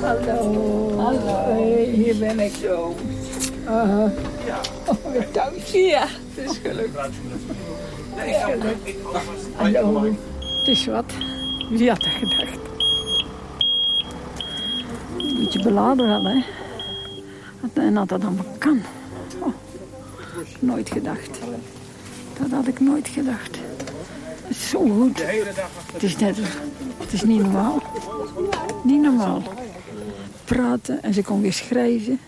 Hallo. Hallo. Hey, hier ben ik zo. Uh, ja. Oh, weer thuis. Ja, het is gelukkig. Hallo. Het is wat. Wie had dat gedacht? Beetje beladen wel, hè. En dat dat allemaal kan. Oh, nooit gedacht. Dat had ik nooit gedacht. Zo goed. Het is net... Het is niet normaal. Niet normaal praten en ze kon weer schrijven.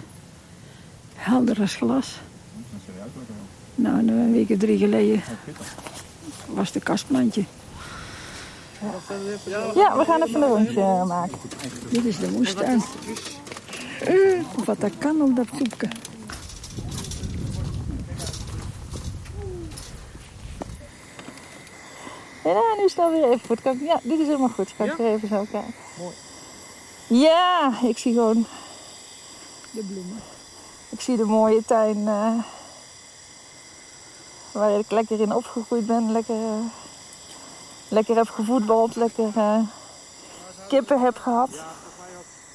Helder als glas. Nou, een week of drie geleden was de kastplantje. Ja, we gaan even een rondje maken. Dit is de moestuin. Uh, wat dat kan op dat soepje. Ja, nu snel weer even goed. Ja, dit is helemaal goed. Kan ik er even zo kijken. Mooi. Ja, ik zie gewoon de bloemen. Ik zie de mooie tuin uh, waar ik lekker in opgegroeid ben. Lekker, uh, lekker heb gevoetbald, lekker uh, kippen heb gehad.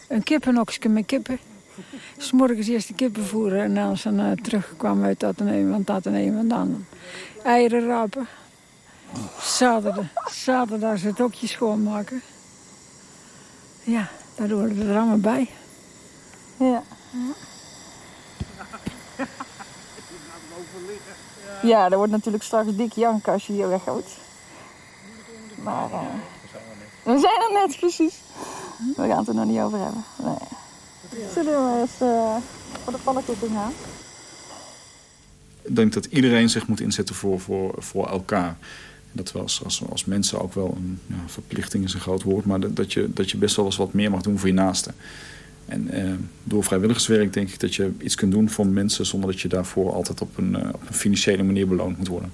Een kippenokje met kippen. S'morgens eerst de kippen voeren en als ze uh, terugkwamen uit Atheneum, van Atheneum en dan eieren rapen. Zaterdag, zaterdag het hokje schoonmaken. Ja, daar horen we er allemaal bij. Ja. Ja, er wordt natuurlijk straks dik janken als je hier weghoudt. Maar uh, we zijn er net precies. We gaan het er nog niet over hebben. Nee. Zullen we eens uh, voor de pannenkoeken gaan? Ik denk dat iedereen zich moet inzetten voor, voor, voor elkaar. Dat we als, als, als mensen ook wel een ja, verplichting is een groot woord, maar dat, dat, je, dat je best wel eens wat meer mag doen voor je naasten. En eh, door vrijwilligerswerk denk ik dat je iets kunt doen voor mensen zonder dat je daarvoor altijd op een, uh, op een financiële manier beloond moet worden.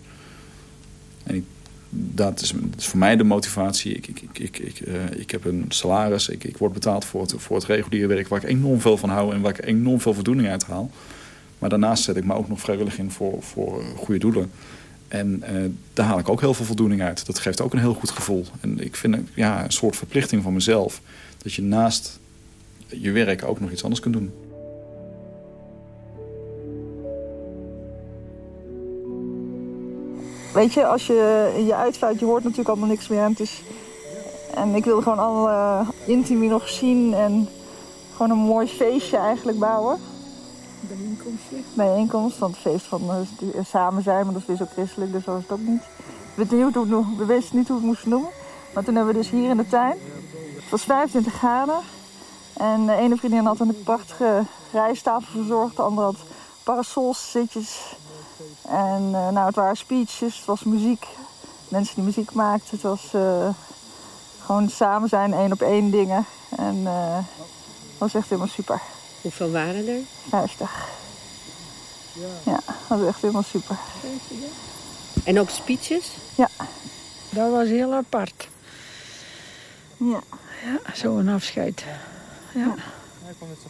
En dat, is, is, voor mij de motivatie. Ik, ik, ik, ik, uh, ik heb een salaris, ik, ik word betaald voor het, voor het reguliere werk waar ik enorm veel van hou en waar ik enorm veel voldoening uit haal. Maar daarnaast zet ik me ook nog vrijwillig in voor, voor goede doelen. En uh, daar haal ik ook heel veel voldoening uit. Dat geeft ook een heel goed gevoel. En ik vind ja, een soort verplichting van mezelf. Dat je naast je werk ook nog iets anders kunt doen. Weet je, als je je uitvaart, je hoort natuurlijk allemaal niks meer. En, het is, en ik wilde gewoon alle intimi nog zien en gewoon een mooi feestje eigenlijk bouwen. Bijeenkomstje. Bijeenkomst, want het feest van uh, samen zijn, maar dat is weer zo christelijk, dus zo is het ook niet. We wisten niet hoe, het, we wisten niet hoe we het moesten noemen. Maar toen hebben we dus hier in de tuin, het was 25 graden. En de ene vriendin had een prachtige rijsttafel verzorgd, de andere had parasolzitjes. En uh, nou, het waren speeches, het was muziek. mensen die muziek maakten. Het was eh, gewoon samen zijn, één op één dingen. En eh, het was echt helemaal super. Hoeveel waren er? 50. Ja, dat was echt helemaal super. En ook speeches? Ja. Dat was heel apart. Ja. Ja, zo'n afscheid. Ja.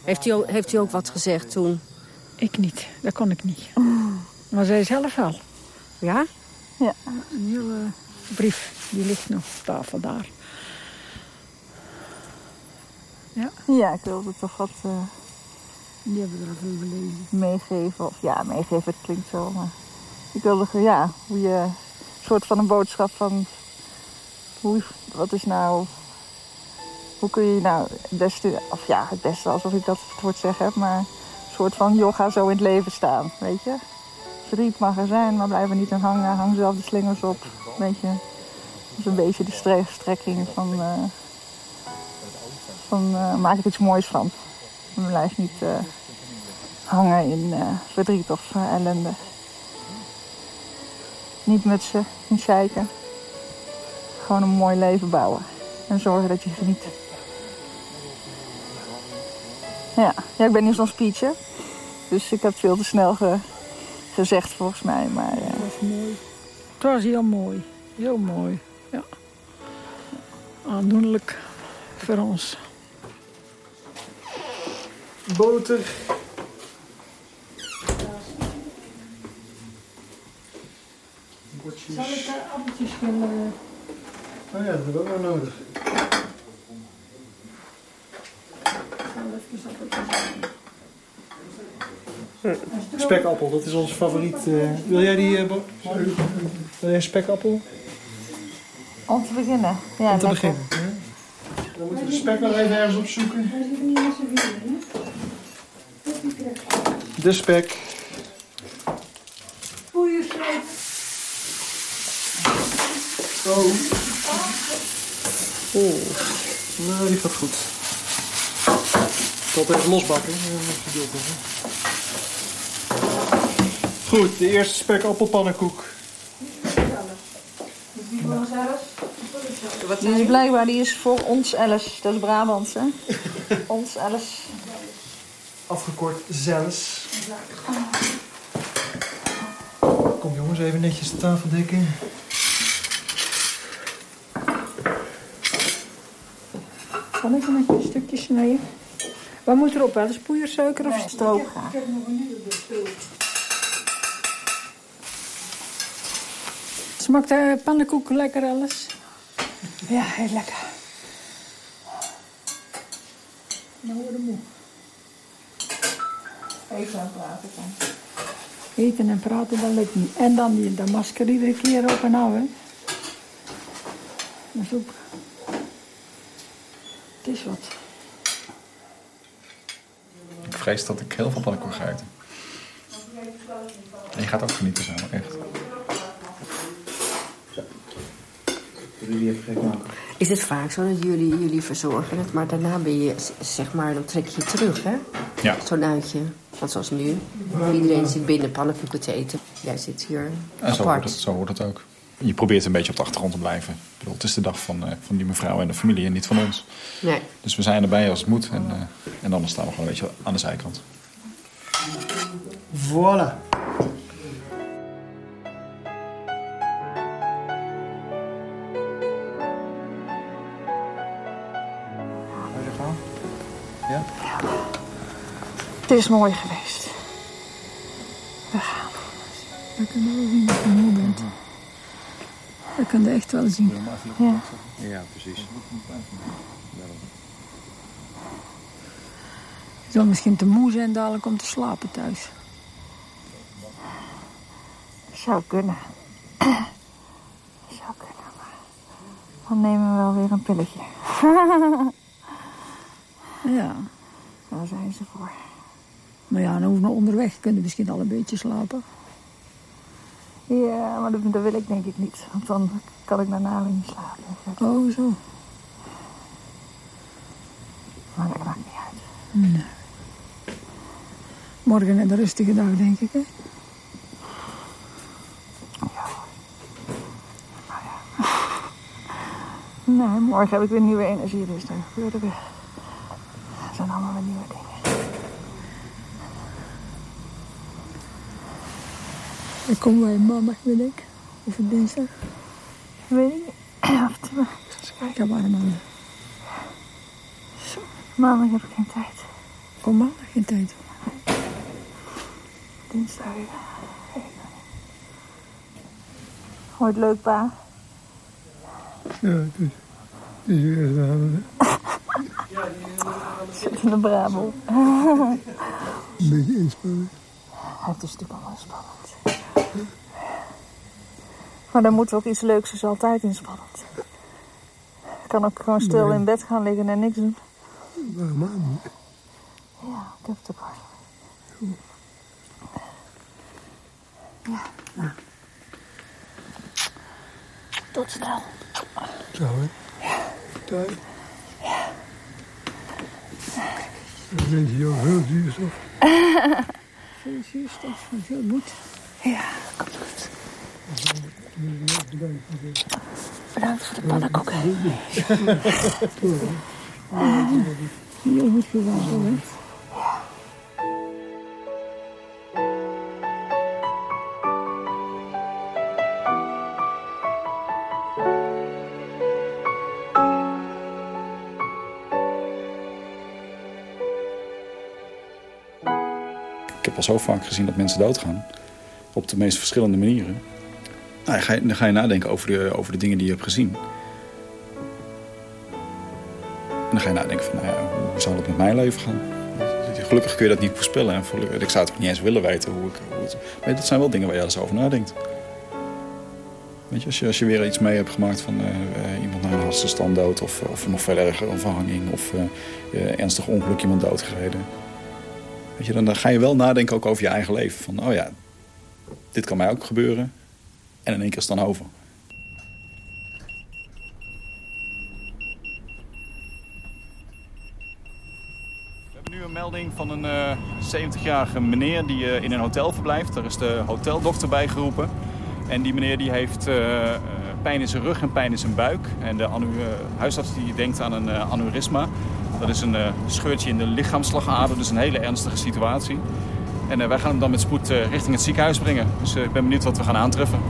Heeft u, heeft u ook wat gezegd toen? Ik niet, dat kon ik niet. Maar zij zelf wel. Ja? Ja. Een hele brief, die ligt nog op tafel daar. Ja. Ja, ik wilde toch wat eh, Die hebben er al veel gelezen. meegeven. Of ja, meegeven, het klinkt zo. Maar ik wilde, ja, hoe je... Een soort van een boodschap van... Hoe, wat is nou... Hoe kun je nou het beste... Of ja, het beste alsof ik dat het woord zeg heb. Maar een soort van yoga zo in het leven staan, weet je. Verdriet mag er zijn, maar blijf er niet aan hangen. Hang zelf de slingers op. Weet je. Dat is een beetje de stre- strekking van... eh, van eh, maak er iets moois van. En blijf niet eh, hangen in verdriet of ellende. Niet mutsen, niet zeiken. Gewoon een mooi leven bouwen. En zorgen dat je geniet. Ja, ja ik ben niet zo'n speecher. Dus ik heb veel te snel ge- gezegd volgens mij. Maar eh, Het was mooi. Het was heel mooi. Heel mooi. Ja. Aandoenlijk voor ons. Boter. Bordjes. Zal ik daar appeltjes willen... Oh ja, dat hebben we ook wel nodig. Spekappel, dat is ons favoriet. eh. wil jij die, eh, Wil jij spekappel? om te beginnen. Ja, Om te lekker. beginnen. hè? Dan moeten we de spek nog even ergens opzoeken. De spek. Oh. Oh. Nou, die gaat goed. Ik zal het even losbakken. hebben. Goed, de eerste spekappelpannenkoek. Die is blijkbaar die is voor ons Alice. Dat is Brabants, hè? ons Alice. Afgekort zelfs. Kom jongens, even netjes de tafel dekken. Kan ik hem een stukje snijden? Wat moet erop? Wel poeiersuiker of stroop. Smaakt de pannenkoek lekker alles? Ja, heel lekker. Nou worden moe. Even aan het praten dan. Eten en praten, dat lukt niet. En dan die, dat masker iedere keer op en af, hè. Dat is ook... Het is wat. Ik vrees dat ik heel veel pannenkoek ga eten. En je gaat ook genieten zo, echt. Is het vaak zo dat jullie, jullie verzorgen het, maar daarna ben je, zeg maar, dan trek je je terug, hè? Ja. Zo'n uitje. Want zoals nu, iedereen zit binnen pannenkoeken te eten. Jij zit hier En zo apart. hoort, het, zo hoort het ook. Je probeert een beetje op de achtergrond te blijven. Ik bedoel, het is de dag van, eh, van die mevrouw en de familie en niet van ons. Nee. Dus we zijn erbij als het moet. En, eh, en anders staan we gewoon een beetje aan de zijkant. Voilà. Is mooi geweest. We gaan. Dat kun je wel zien dat je moe bent. Dat kun je echt wel zien. Ja. Ja, precies. Je zal misschien te moe zijn dadelijk om te slapen thuis. Zou kunnen. Zou kunnen, maar dan nemen we wel weer een pilletje. Ja. Daar zijn ze voor. Maar ja, dan hoeven we onderweg kunnen misschien al een beetje slapen. Ja, maar dat, dat wil ik denk ik niet. Want dan kan ik daarna weer niet slapen. Oh, zo. Maar dat maakt niet uit. Nee. Morgen een rustige dag, denk ik, hè? Nee, morgen heb ik weer nieuwe energie, dus dan gebeurt er weer. Er zijn allemaal weer nieuwe dingen. Dan komen wij maandag, wil ik. Of dinsdag. Weet ik niet. Ik heb maar maandag. Maandag heb ik geen tijd. Oh, maandag geen tijd. Dinsdag weer. Wordt leuk, pa. Ja, het is, het is weer. Zit in de Brabel. Een beetje inspanning. Het is natuurlijk allemaal spannend. Maar dan moet er ook iets leuks, is altijd inspannend. Ik kan ook gewoon stil Nee. in bed gaan liggen en niks doen. Waarom niet? Ja, ik heb het ook hard. Ja. Tot snel. Zo, hè? Tijd. Dan wens je heel zuurstof. Veel zuurstof veel moed. Ja, komt goed. Bedankt voor de pannenkoeken. Heel goed gedaan, zo, hè? Ik heb al zo vaak gezien dat mensen doodgaan. Op de meest verschillende manieren. Nou, dan, ga je, dan ga je nadenken over de, over de dingen die je hebt gezien. En dan ga je nadenken van, nou ja, hoe zou dat met mijn leven gaan? Gelukkig kun je dat niet voorspellen. En ik zou het ook niet eens willen weten hoe ik... Het, maar dat zijn wel dingen waar je eens over nadenkt. Weet je, als je, als je weer iets mee hebt gemaakt van eh, eh, iemand naar een hartstilstand dood... of, of nog veel erger, een verhanging of eh, ernstig ongeluk iemand doodgereden... Weet je, dan, dan ga je wel nadenken ook over je eigen leven. Van, oh ja, dit kan mij ook gebeuren. En in één keer is het dan over. We hebben nu een melding van een eh, 70-jarige meneer die eh, in een hotel verblijft. Daar is de hoteldokter bij geroepen. En die meneer die heeft eh, eh, pijn in zijn rug en pijn in zijn buik. En de eh, huisarts die denkt aan een eh, aneurysma. Dat is een eh, scheurtje in de lichaamslagader, dus een hele ernstige situatie. En eh, wij gaan hem dan met spoed eh, richting het ziekenhuis brengen. Dus eh, ik ben benieuwd wat we gaan aantreffen.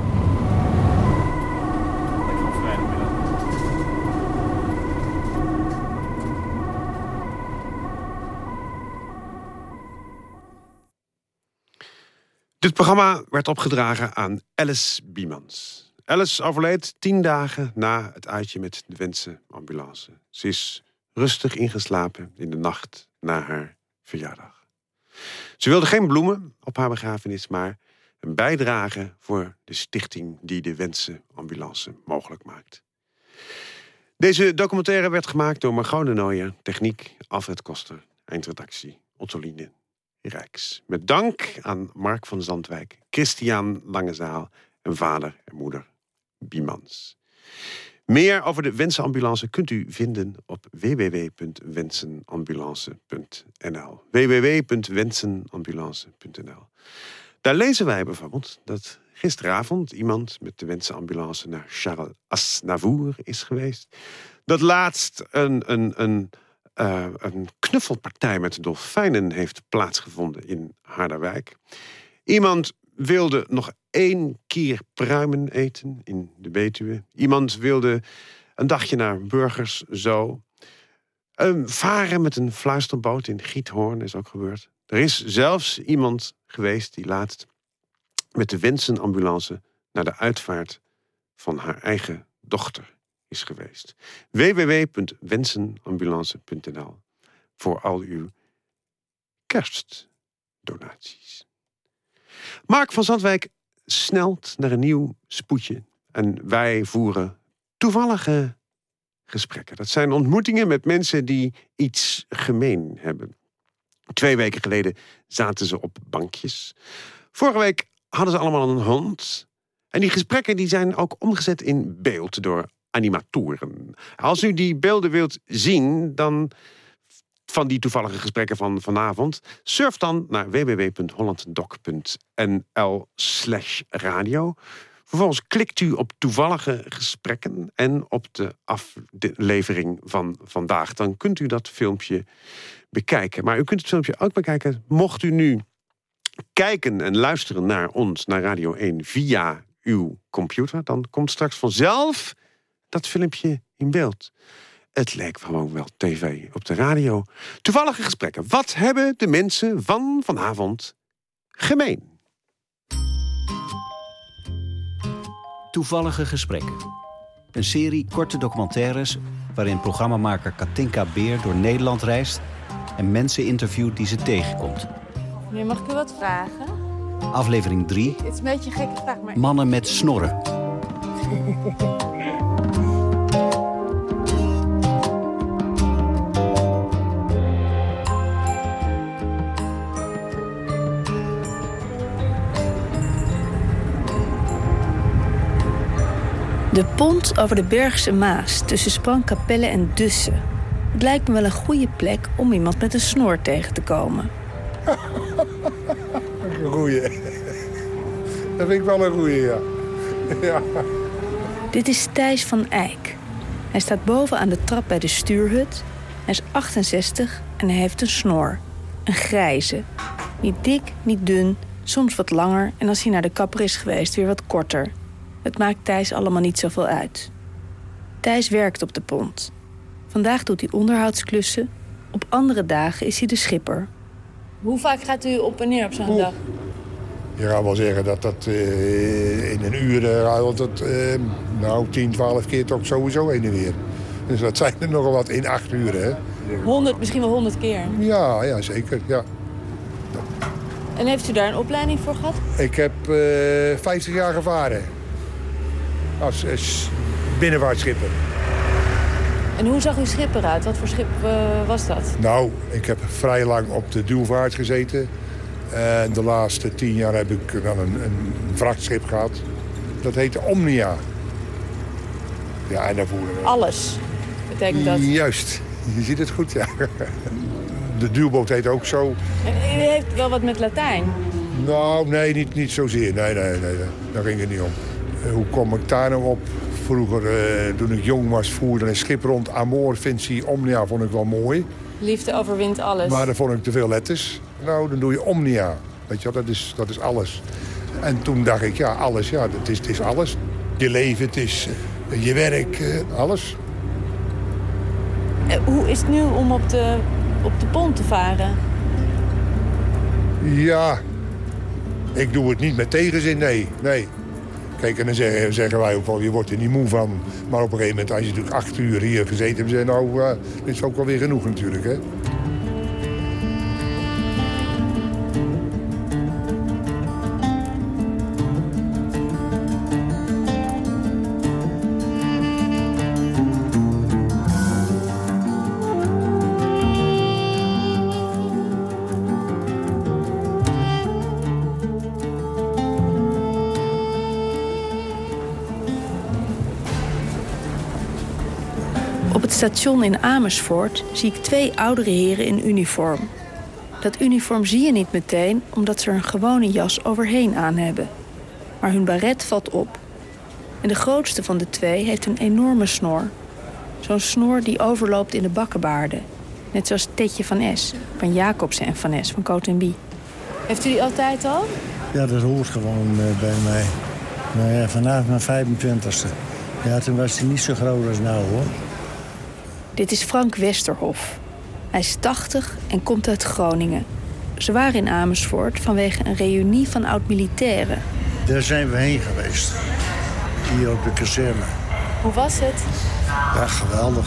Dit programma werd opgedragen aan Alice Biemans. Alice overleed tien dagen na het uitje met de Wentse ambulance. Ze is rustig ingeslapen in de nacht na haar verjaardag. Ze wilde geen bloemen op haar begrafenis, maar een bijdrage voor de stichting die de Wentse ambulance mogelijk maakt. Deze documentaire werd gemaakt door Margot de Nooijer, techniek Alfred Koster, eindredactie Ottoline Rijks. Met dank aan Mark van Zandwijk, Christian Langezaal en vader en moeder Biemans. Meer over de Wensenambulance kunt u vinden op www.wensenambulance.nl. www.wensenambulance.nl. Daar lezen wij bijvoorbeeld dat gisteravond iemand met de Wensenambulance naar Charles Aznavour is geweest. Dat laatst een, een, een, eh, een knuffelpartij met dolfijnen heeft plaatsgevonden in Harderwijk. Iemand wilde nog één keer pruimen eten in de Betuwe. Iemand wilde een dagje naar Burgers Zo. Varen met een fluisterboot in Giethoorn is ook gebeurd. Er is zelfs iemand geweest die laatst met de Wensenambulance naar de uitvaart van haar eigen dochter is geweest. www.wensenambulance.nl voor al uw kerstdonaties. Mark van Zandwijk snelt naar een nieuw spoedje. En wij voeren toevallige gesprekken. Dat zijn ontmoetingen met mensen die iets gemeen hebben. Twee weken geleden zaten ze op bankjes. Vorige week hadden ze allemaal een hond. En die gesprekken die zijn ook omgezet in beeld door animatoren. Als u die beelden wilt zien, dan van die toevallige gesprekken van vanavond, surf dan naar www.hollanddoc.nl slash radio Vervolgens klikt u op toevallige gesprekken en op de aflevering van vandaag. Dan kunt u dat filmpje bekijken. Maar u kunt het filmpje ook bekijken mocht u nu kijken en luisteren naar ons, naar Radio 1, via uw computer. Dan komt straks vanzelf dat filmpje in beeld. Het lijkt gewoon wel tv op de radio. Toevallige gesprekken. Wat hebben de mensen van vanavond gemeen? Toevallige gesprekken. Een serie korte documentaires waarin programmamaker Katinka Beer door Nederland reist en mensen interviewt die ze tegenkomt. Meneer, mag ik u wat vragen? Aflevering 3. Het is een beetje een gekke vraag, maar... Mannen met snorren. De pont over de Bergse Maas tussen Sprangkapelle en Dussen. Het lijkt me wel een goede plek om iemand met een snor tegen te komen. Een goeie. Dat vind ik wel een goeie, ja. ja. Dit is Thijs van Eyck. Hij staat boven aan de trap bij de stuurhut. Hij is 68 en hij heeft een snor. Een grijze. Niet dik, niet dun, soms wat langer en als hij naar de kapper is geweest weer wat korter. Het maakt Thijs allemaal niet zoveel uit. Thijs werkt op de pont. Vandaag doet hij onderhoudsklussen. Op andere dagen is hij de schipper. Hoe vaak gaat u op en neer op zo'n dag? Je gaat wel zeggen dat dat eh, in een uur eh, ruilt het, eh, nou 10, 12 keer toch sowieso heen en weer. Dus dat zijn er nogal wat in acht uur, hè? 100, misschien wel 100 keer. Ja, ja, zeker, ja. En heeft u daar een opleiding voor gehad? Ik heb eh 50 jaar gevaren. Als, binnenvaartschipper. En hoe zag uw schip eruit? Wat voor schip eh, was dat? Nou, ik heb vrij lang op de duwvaart gezeten. En de laatste tien jaar heb ik dan een, een vrachtschip gehad. Dat heette Omnia. Ja, en daar voeren we... Alles betekent dat. Juist, je ziet het goed, ja. De duwboot heet ook zo. En u heeft wel wat met Latijn. Nou, nee, niet, niet zozeer. Nee, nee, nee, daar ging het niet om. Eh, Hoe kom ik daar nou op? Vroeger, eh, toen ik jong was, voerde een schip rond Amor, Vinci, Omnia vond ik wel mooi. Liefde overwint alles. Maar dan vond ik te veel letters. Nou, dan doe je Omnia. Weet je wel, dat is, dat is alles. En toen dacht ik, ja, alles, ja, het is, het is alles. Je leven, het is eh, je werk, alles. Hoe is het nu om op de, op de pont te varen? Ja, ik doe het niet met tegenzin, nee. nee. Kijk, en dan zeggen, wij ook wel, je wordt er niet moe van. Maar op een gegeven moment, als je natuurlijk acht uur hier gezeten hebt... je, nou, eh, is ook wel weer genoeg natuurlijk, hè. Station in Amersfoort zie ik twee oudere heren in uniform. Dat uniform zie je niet meteen omdat ze er een gewone jas overheen aan hebben. Maar hun baret valt op. En de grootste van de twee heeft een enorme snor. Zo'n snor die overloopt in de bakkenbaarden. Net zoals Tetje van S. van Jacobsen en van S. van Cotenby. Heeft u die altijd al? Ja, dat hoort gewoon eh, bij mij. Nou ja, vanaf mijn 25ste. Ja, toen was hij niet zo groot als nou, hoor. Dit is Frank Westerhof. Hij is 80 en komt uit Groningen. Ze waren in Amersfoort vanwege een reunie van oud-militairen. Daar zijn we heen geweest. Hier op de kazerne. Hoe was het? Ja, geweldig.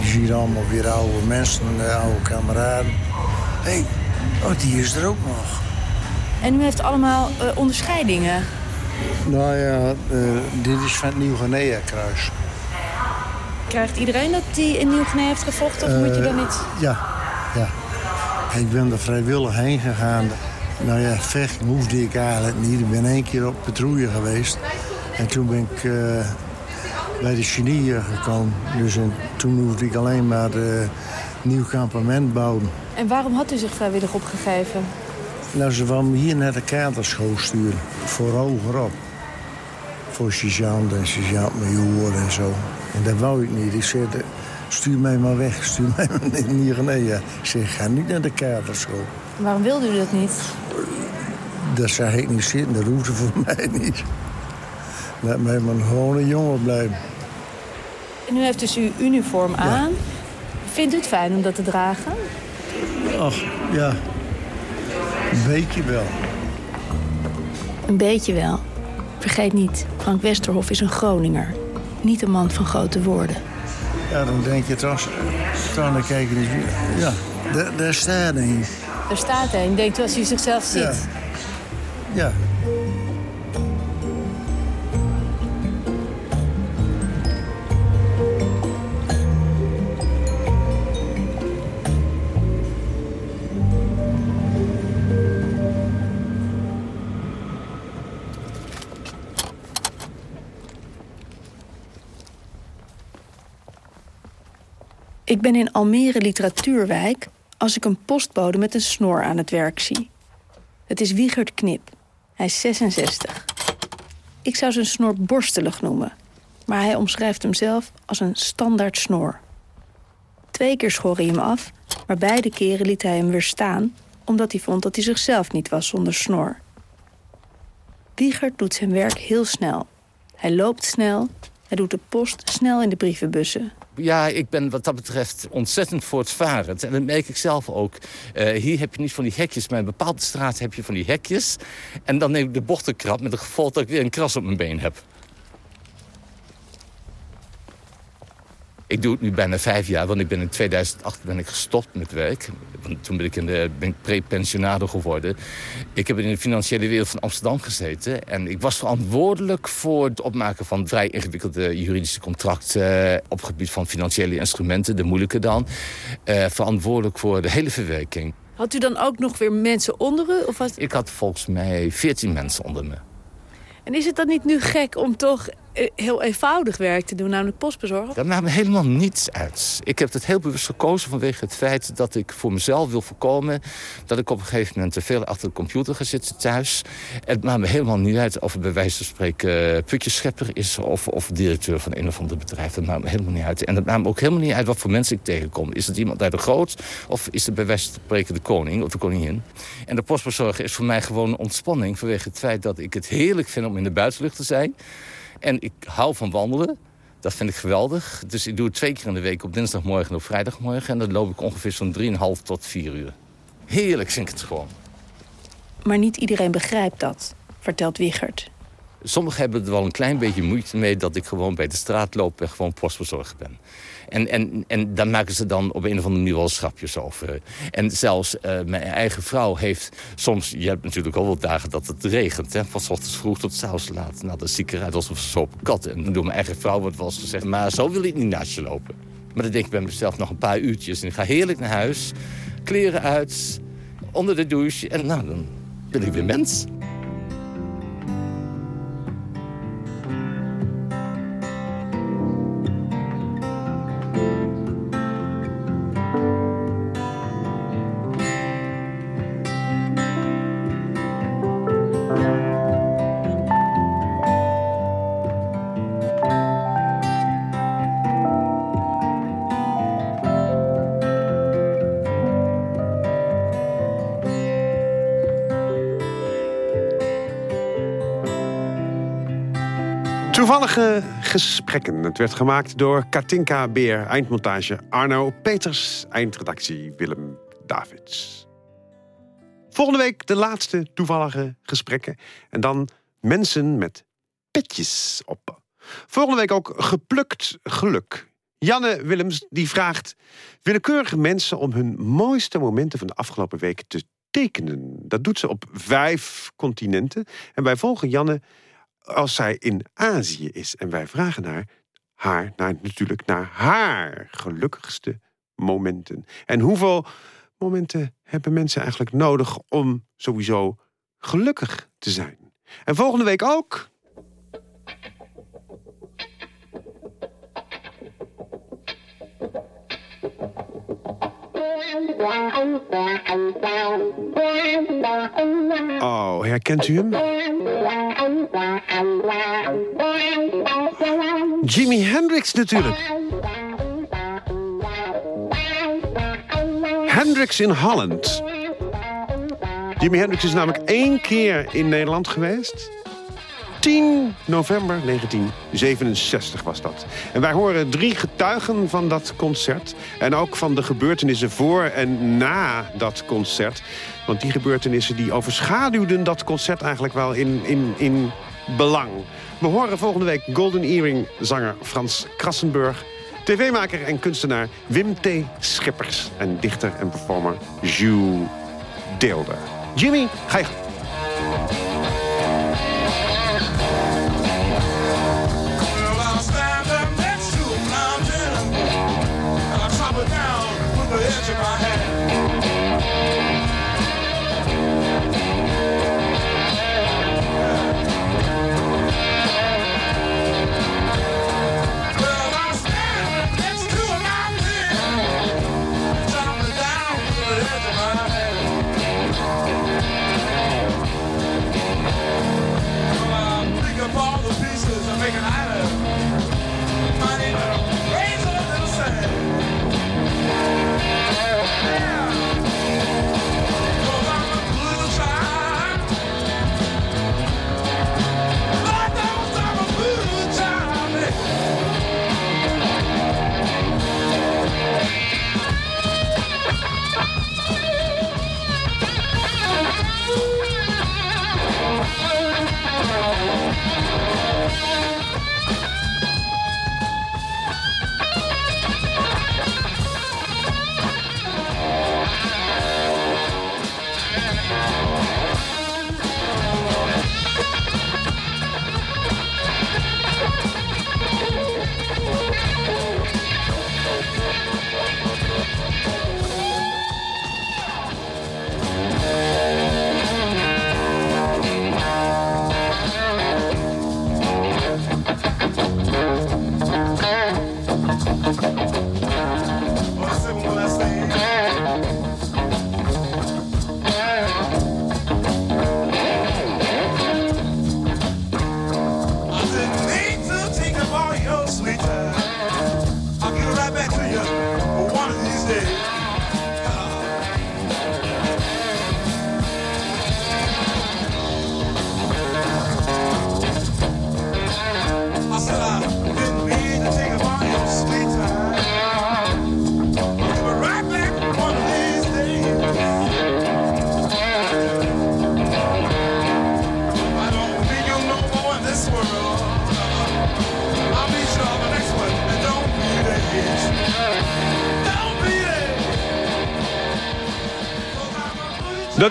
Je ziet allemaal weer oude mensen, eh, oude kameraden. Hé, hey, oh, die is er ook nog. En u heeft allemaal eh, onderscheidingen. Nou ja, eh, dit is van het Nieuw-Guinea-kruis. Krijgt iedereen dat die in Nieuw-Guinea heeft gevochten? Of moet je dan Eh, niet... Ja, ja. Ik ben er vrijwillig heen gegaan. Nou ja, vechten hoefde ik eigenlijk niet. Ik ben één keer op patrouille geweest. En toen ben ik eh, bij de Chinieën gekomen. Dus en toen hoefde ik alleen maar een nieuw kampement bouwen. En waarom had u zich vrijwillig opgegeven? Nou, ze me hier naar de kaderschool sturen. Voor hogerop. voor sergeant en sergeant-majoor en zo. En dat wou ik niet. Ik zei, "De- stuur mij maar weg, stuur mij maar niet nee, ja. Ik zeg, ga niet naar de kaderschool. Waarom wilde u dat niet? Dat zag ik niet zitten, dat hoefde voor mij niet. Laat mij maar een jongen blijven. En u heeft dus uw uniform aan. Vindt u het fijn om dat te dragen? Ach, ja. Een beetje wel. Een beetje wel. Vergeet niet, Frank Westerhof is een Groninger. Niet een man van grote woorden. Ja, dan denk je toch, staan te kijken. is- Ja, daar, daar staat een. Er staat een, denkt u als u zichzelf ziet. Ja. Ja. Ik ben in Almere Literatuurwijk als ik een postbode met een snor aan het werk zie. Het is Wiegert Knip. Hij is 66. Ik zou zijn snor borstelig noemen, maar hij omschrijft hem zelf als een standaard snor. Twee keer schoor hij hem af, maar beide keren liet hij hem weer staan, omdat hij vond dat hij zichzelf niet was zonder snor. Wiegert doet zijn werk heel snel. Hij loopt snel, hij doet de post snel in de brievenbussen. Ja, ik ben wat dat betreft ontzettend voortvarend. En dat merk ik zelf ook. Eh, hier heb je niet van die hekjes, maar in bepaalde straten heb je van die hekjes. En dan neem ik de bochtenkrab met het gevolg dat ik weer een kras op mijn been heb. Ik doe het nu bijna vijf jaar, want ik ben in 2008 ben ik gestopt met werk. Want toen ben ik, in de, ben ik pre-pensionado geworden. Ik heb in de financiële wereld van Amsterdam gezeten. En ik was verantwoordelijk voor het opmaken van vrij ingewikkelde juridische contracten... op het gebied van financiële instrumenten, de moeilijke dan. Eh, verantwoordelijk voor de hele verwerking. Had u dan ook nog weer mensen onder u? Of was... Ik had volgens mij 14 mensen onder me. En is het dan niet nu gek om toch heel eenvoudig werk te doen, namelijk postbezorgen? Dat maakt me helemaal niets uit. Ik heb het heel bewust gekozen vanwege het feit dat ik voor mezelf wil voorkomen... dat ik op een gegeven moment te veel achter de computer ga zitten thuis. Het maakt me helemaal niet uit of het bij wijze van spreken putjeschepper is... Of, of directeur van een of ander bedrijf. Dat maakt me helemaal niet uit. En het maakt me ook helemaal niet uit wat voor mensen ik tegenkom. Is het iemand uit de groot of is het bij wijze van spreken de koning of de koningin? En de postbezorger is voor mij gewoon een ontspanning... vanwege het feit dat ik het heerlijk vind om in de buitenlucht te zijn... En ik hou van wandelen. Dat vind ik geweldig. Dus ik doe het twee keer in de week op dinsdagmorgen en op vrijdagmorgen. En dan loop ik ongeveer zo'n 3,5 tot 4 uur. Heerlijk vind ik het gewoon. Maar niet iedereen begrijpt dat, vertelt Wiegert. Sommigen hebben er wel een klein beetje moeite mee dat ik gewoon bij de straat loop en gewoon postbezorger ben. En, en, en daar maken ze dan op een of andere manier wel schapjes over. En zelfs eh, mijn eigen vrouw heeft soms... Je hebt natuurlijk al wel dagen dat het regent. Hè, van ochtends vroeg tot 's avonds laat. Nou, dan zie ik eruit een soap kat. En door mijn eigen vrouw wordt wel eens gezegd... maar zo wil ik niet naast je lopen. Maar dan denk ik bij mezelf nog een paar uurtjes. En ga heerlijk naar huis. Kleren uit. Onder de douche. En nou, dan ben ik weer mens. Gesprekken. Het werd gemaakt door Katinka Beer, eindmontage Arno Peters, eindredactie Willem Davids. Volgende week de laatste toevallige gesprekken. En dan mensen met petjes op. Volgende week ook geplukt geluk. Janne Willems die vraagt willekeurige mensen om hun mooiste momenten van de afgelopen week te tekenen. Dat doet ze op vijf continenten. En wij volgen Janne als zij in Azië is. En wij vragen naar haar, natuurlijk naar haar gelukkigste momenten. En hoeveel momenten hebben mensen eigenlijk nodig om sowieso gelukkig te zijn? En volgende week ook. Oh, herkent u hem? Jimi Hendrix natuurlijk. Hendrix in Holland. Jimi Hendrix is namelijk één keer in Nederland geweest. 10 november 1967 was dat. En wij horen drie getuigen van dat concert. En ook van de gebeurtenissen voor en na dat concert. Want die gebeurtenissen die overschaduwden dat concert eigenlijk wel in, in, in belang. We horen volgende week Golden Earring zanger Frans Krassenburg... tv-maker en kunstenaar Wim T. Schippers... en dichter en performer Jules Deelder. Jimmy, ga je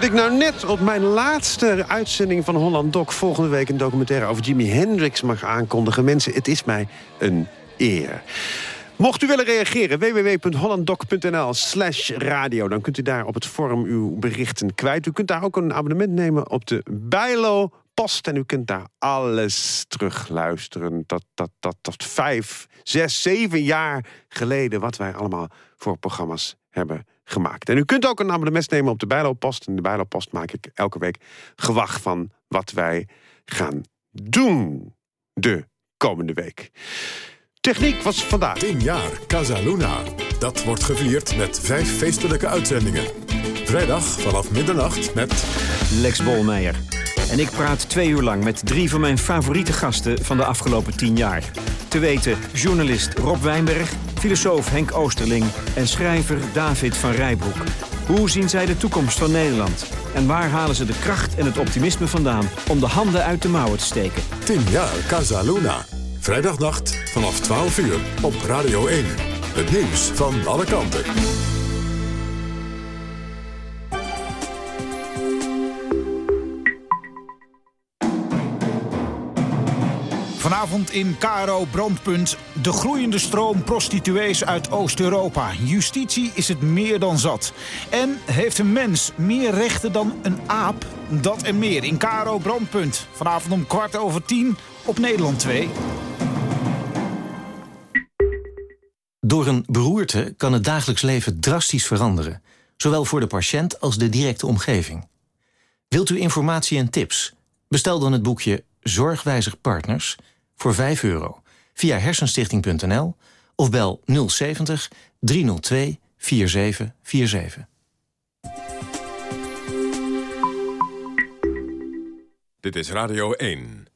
ik nou net op mijn laatste uitzending van Holland Doc... volgende week een documentaire over Jimi Hendrix mag aankondigen. Mensen, het is mij een eer. Mocht u willen reageren, www.hollanddoc.nl slash radio. Dan kunt u daar op het forum uw berichten kwijt. U kunt daar ook een abonnement nemen op de Bijlo Post. En u kunt daar alles terugluisteren. Dat, dat, dat, dat vijf, zes, zeven jaar geleden... wat wij allemaal voor programma's hebben gemaakt. En u kunt ook een abonnement nemen op de Bijlooppost. In de Bijlooppost maak ik elke week gewacht van wat wij gaan doen de komende week. Techniek was vandaag. 10 jaar Casa Luna. Dat wordt gevierd met vijf feestelijke uitzendingen. Vrijdag vanaf middernacht met... Lex Bolmeijer. En ik praat twee uur lang met drie van mijn favoriete gasten van de afgelopen tien jaar. Te weten journalist Rob Wijnberg, filosoof Henk Oosterling en schrijver David van Rijbroek. Hoe zien zij de toekomst van Nederland? En waar halen ze de kracht en het optimisme vandaan om de handen uit de mouwen te steken? 10 jaar Casa Luna. Vrijdagnacht vanaf 12 uur op Radio 1. Het nieuws van alle kanten. Vanavond in KRO Brandpunt. De groeiende stroom prostituees uit Oost-Europa. Justitie is het meer dan zat. En heeft een mens meer rechten dan een aap? Dat en meer in KRO Brandpunt. Vanavond om kwart over tien op Nederland 2. Door een beroerte kan het dagelijks leven drastisch veranderen. Zowel voor de patiënt als de directe omgeving. Wilt u informatie en tips? Bestel dan het boekje Zorgwijzig Partners voor 5 euro. via hersenstichting.nl of bel 070 302 4747. Dit is Radio 1.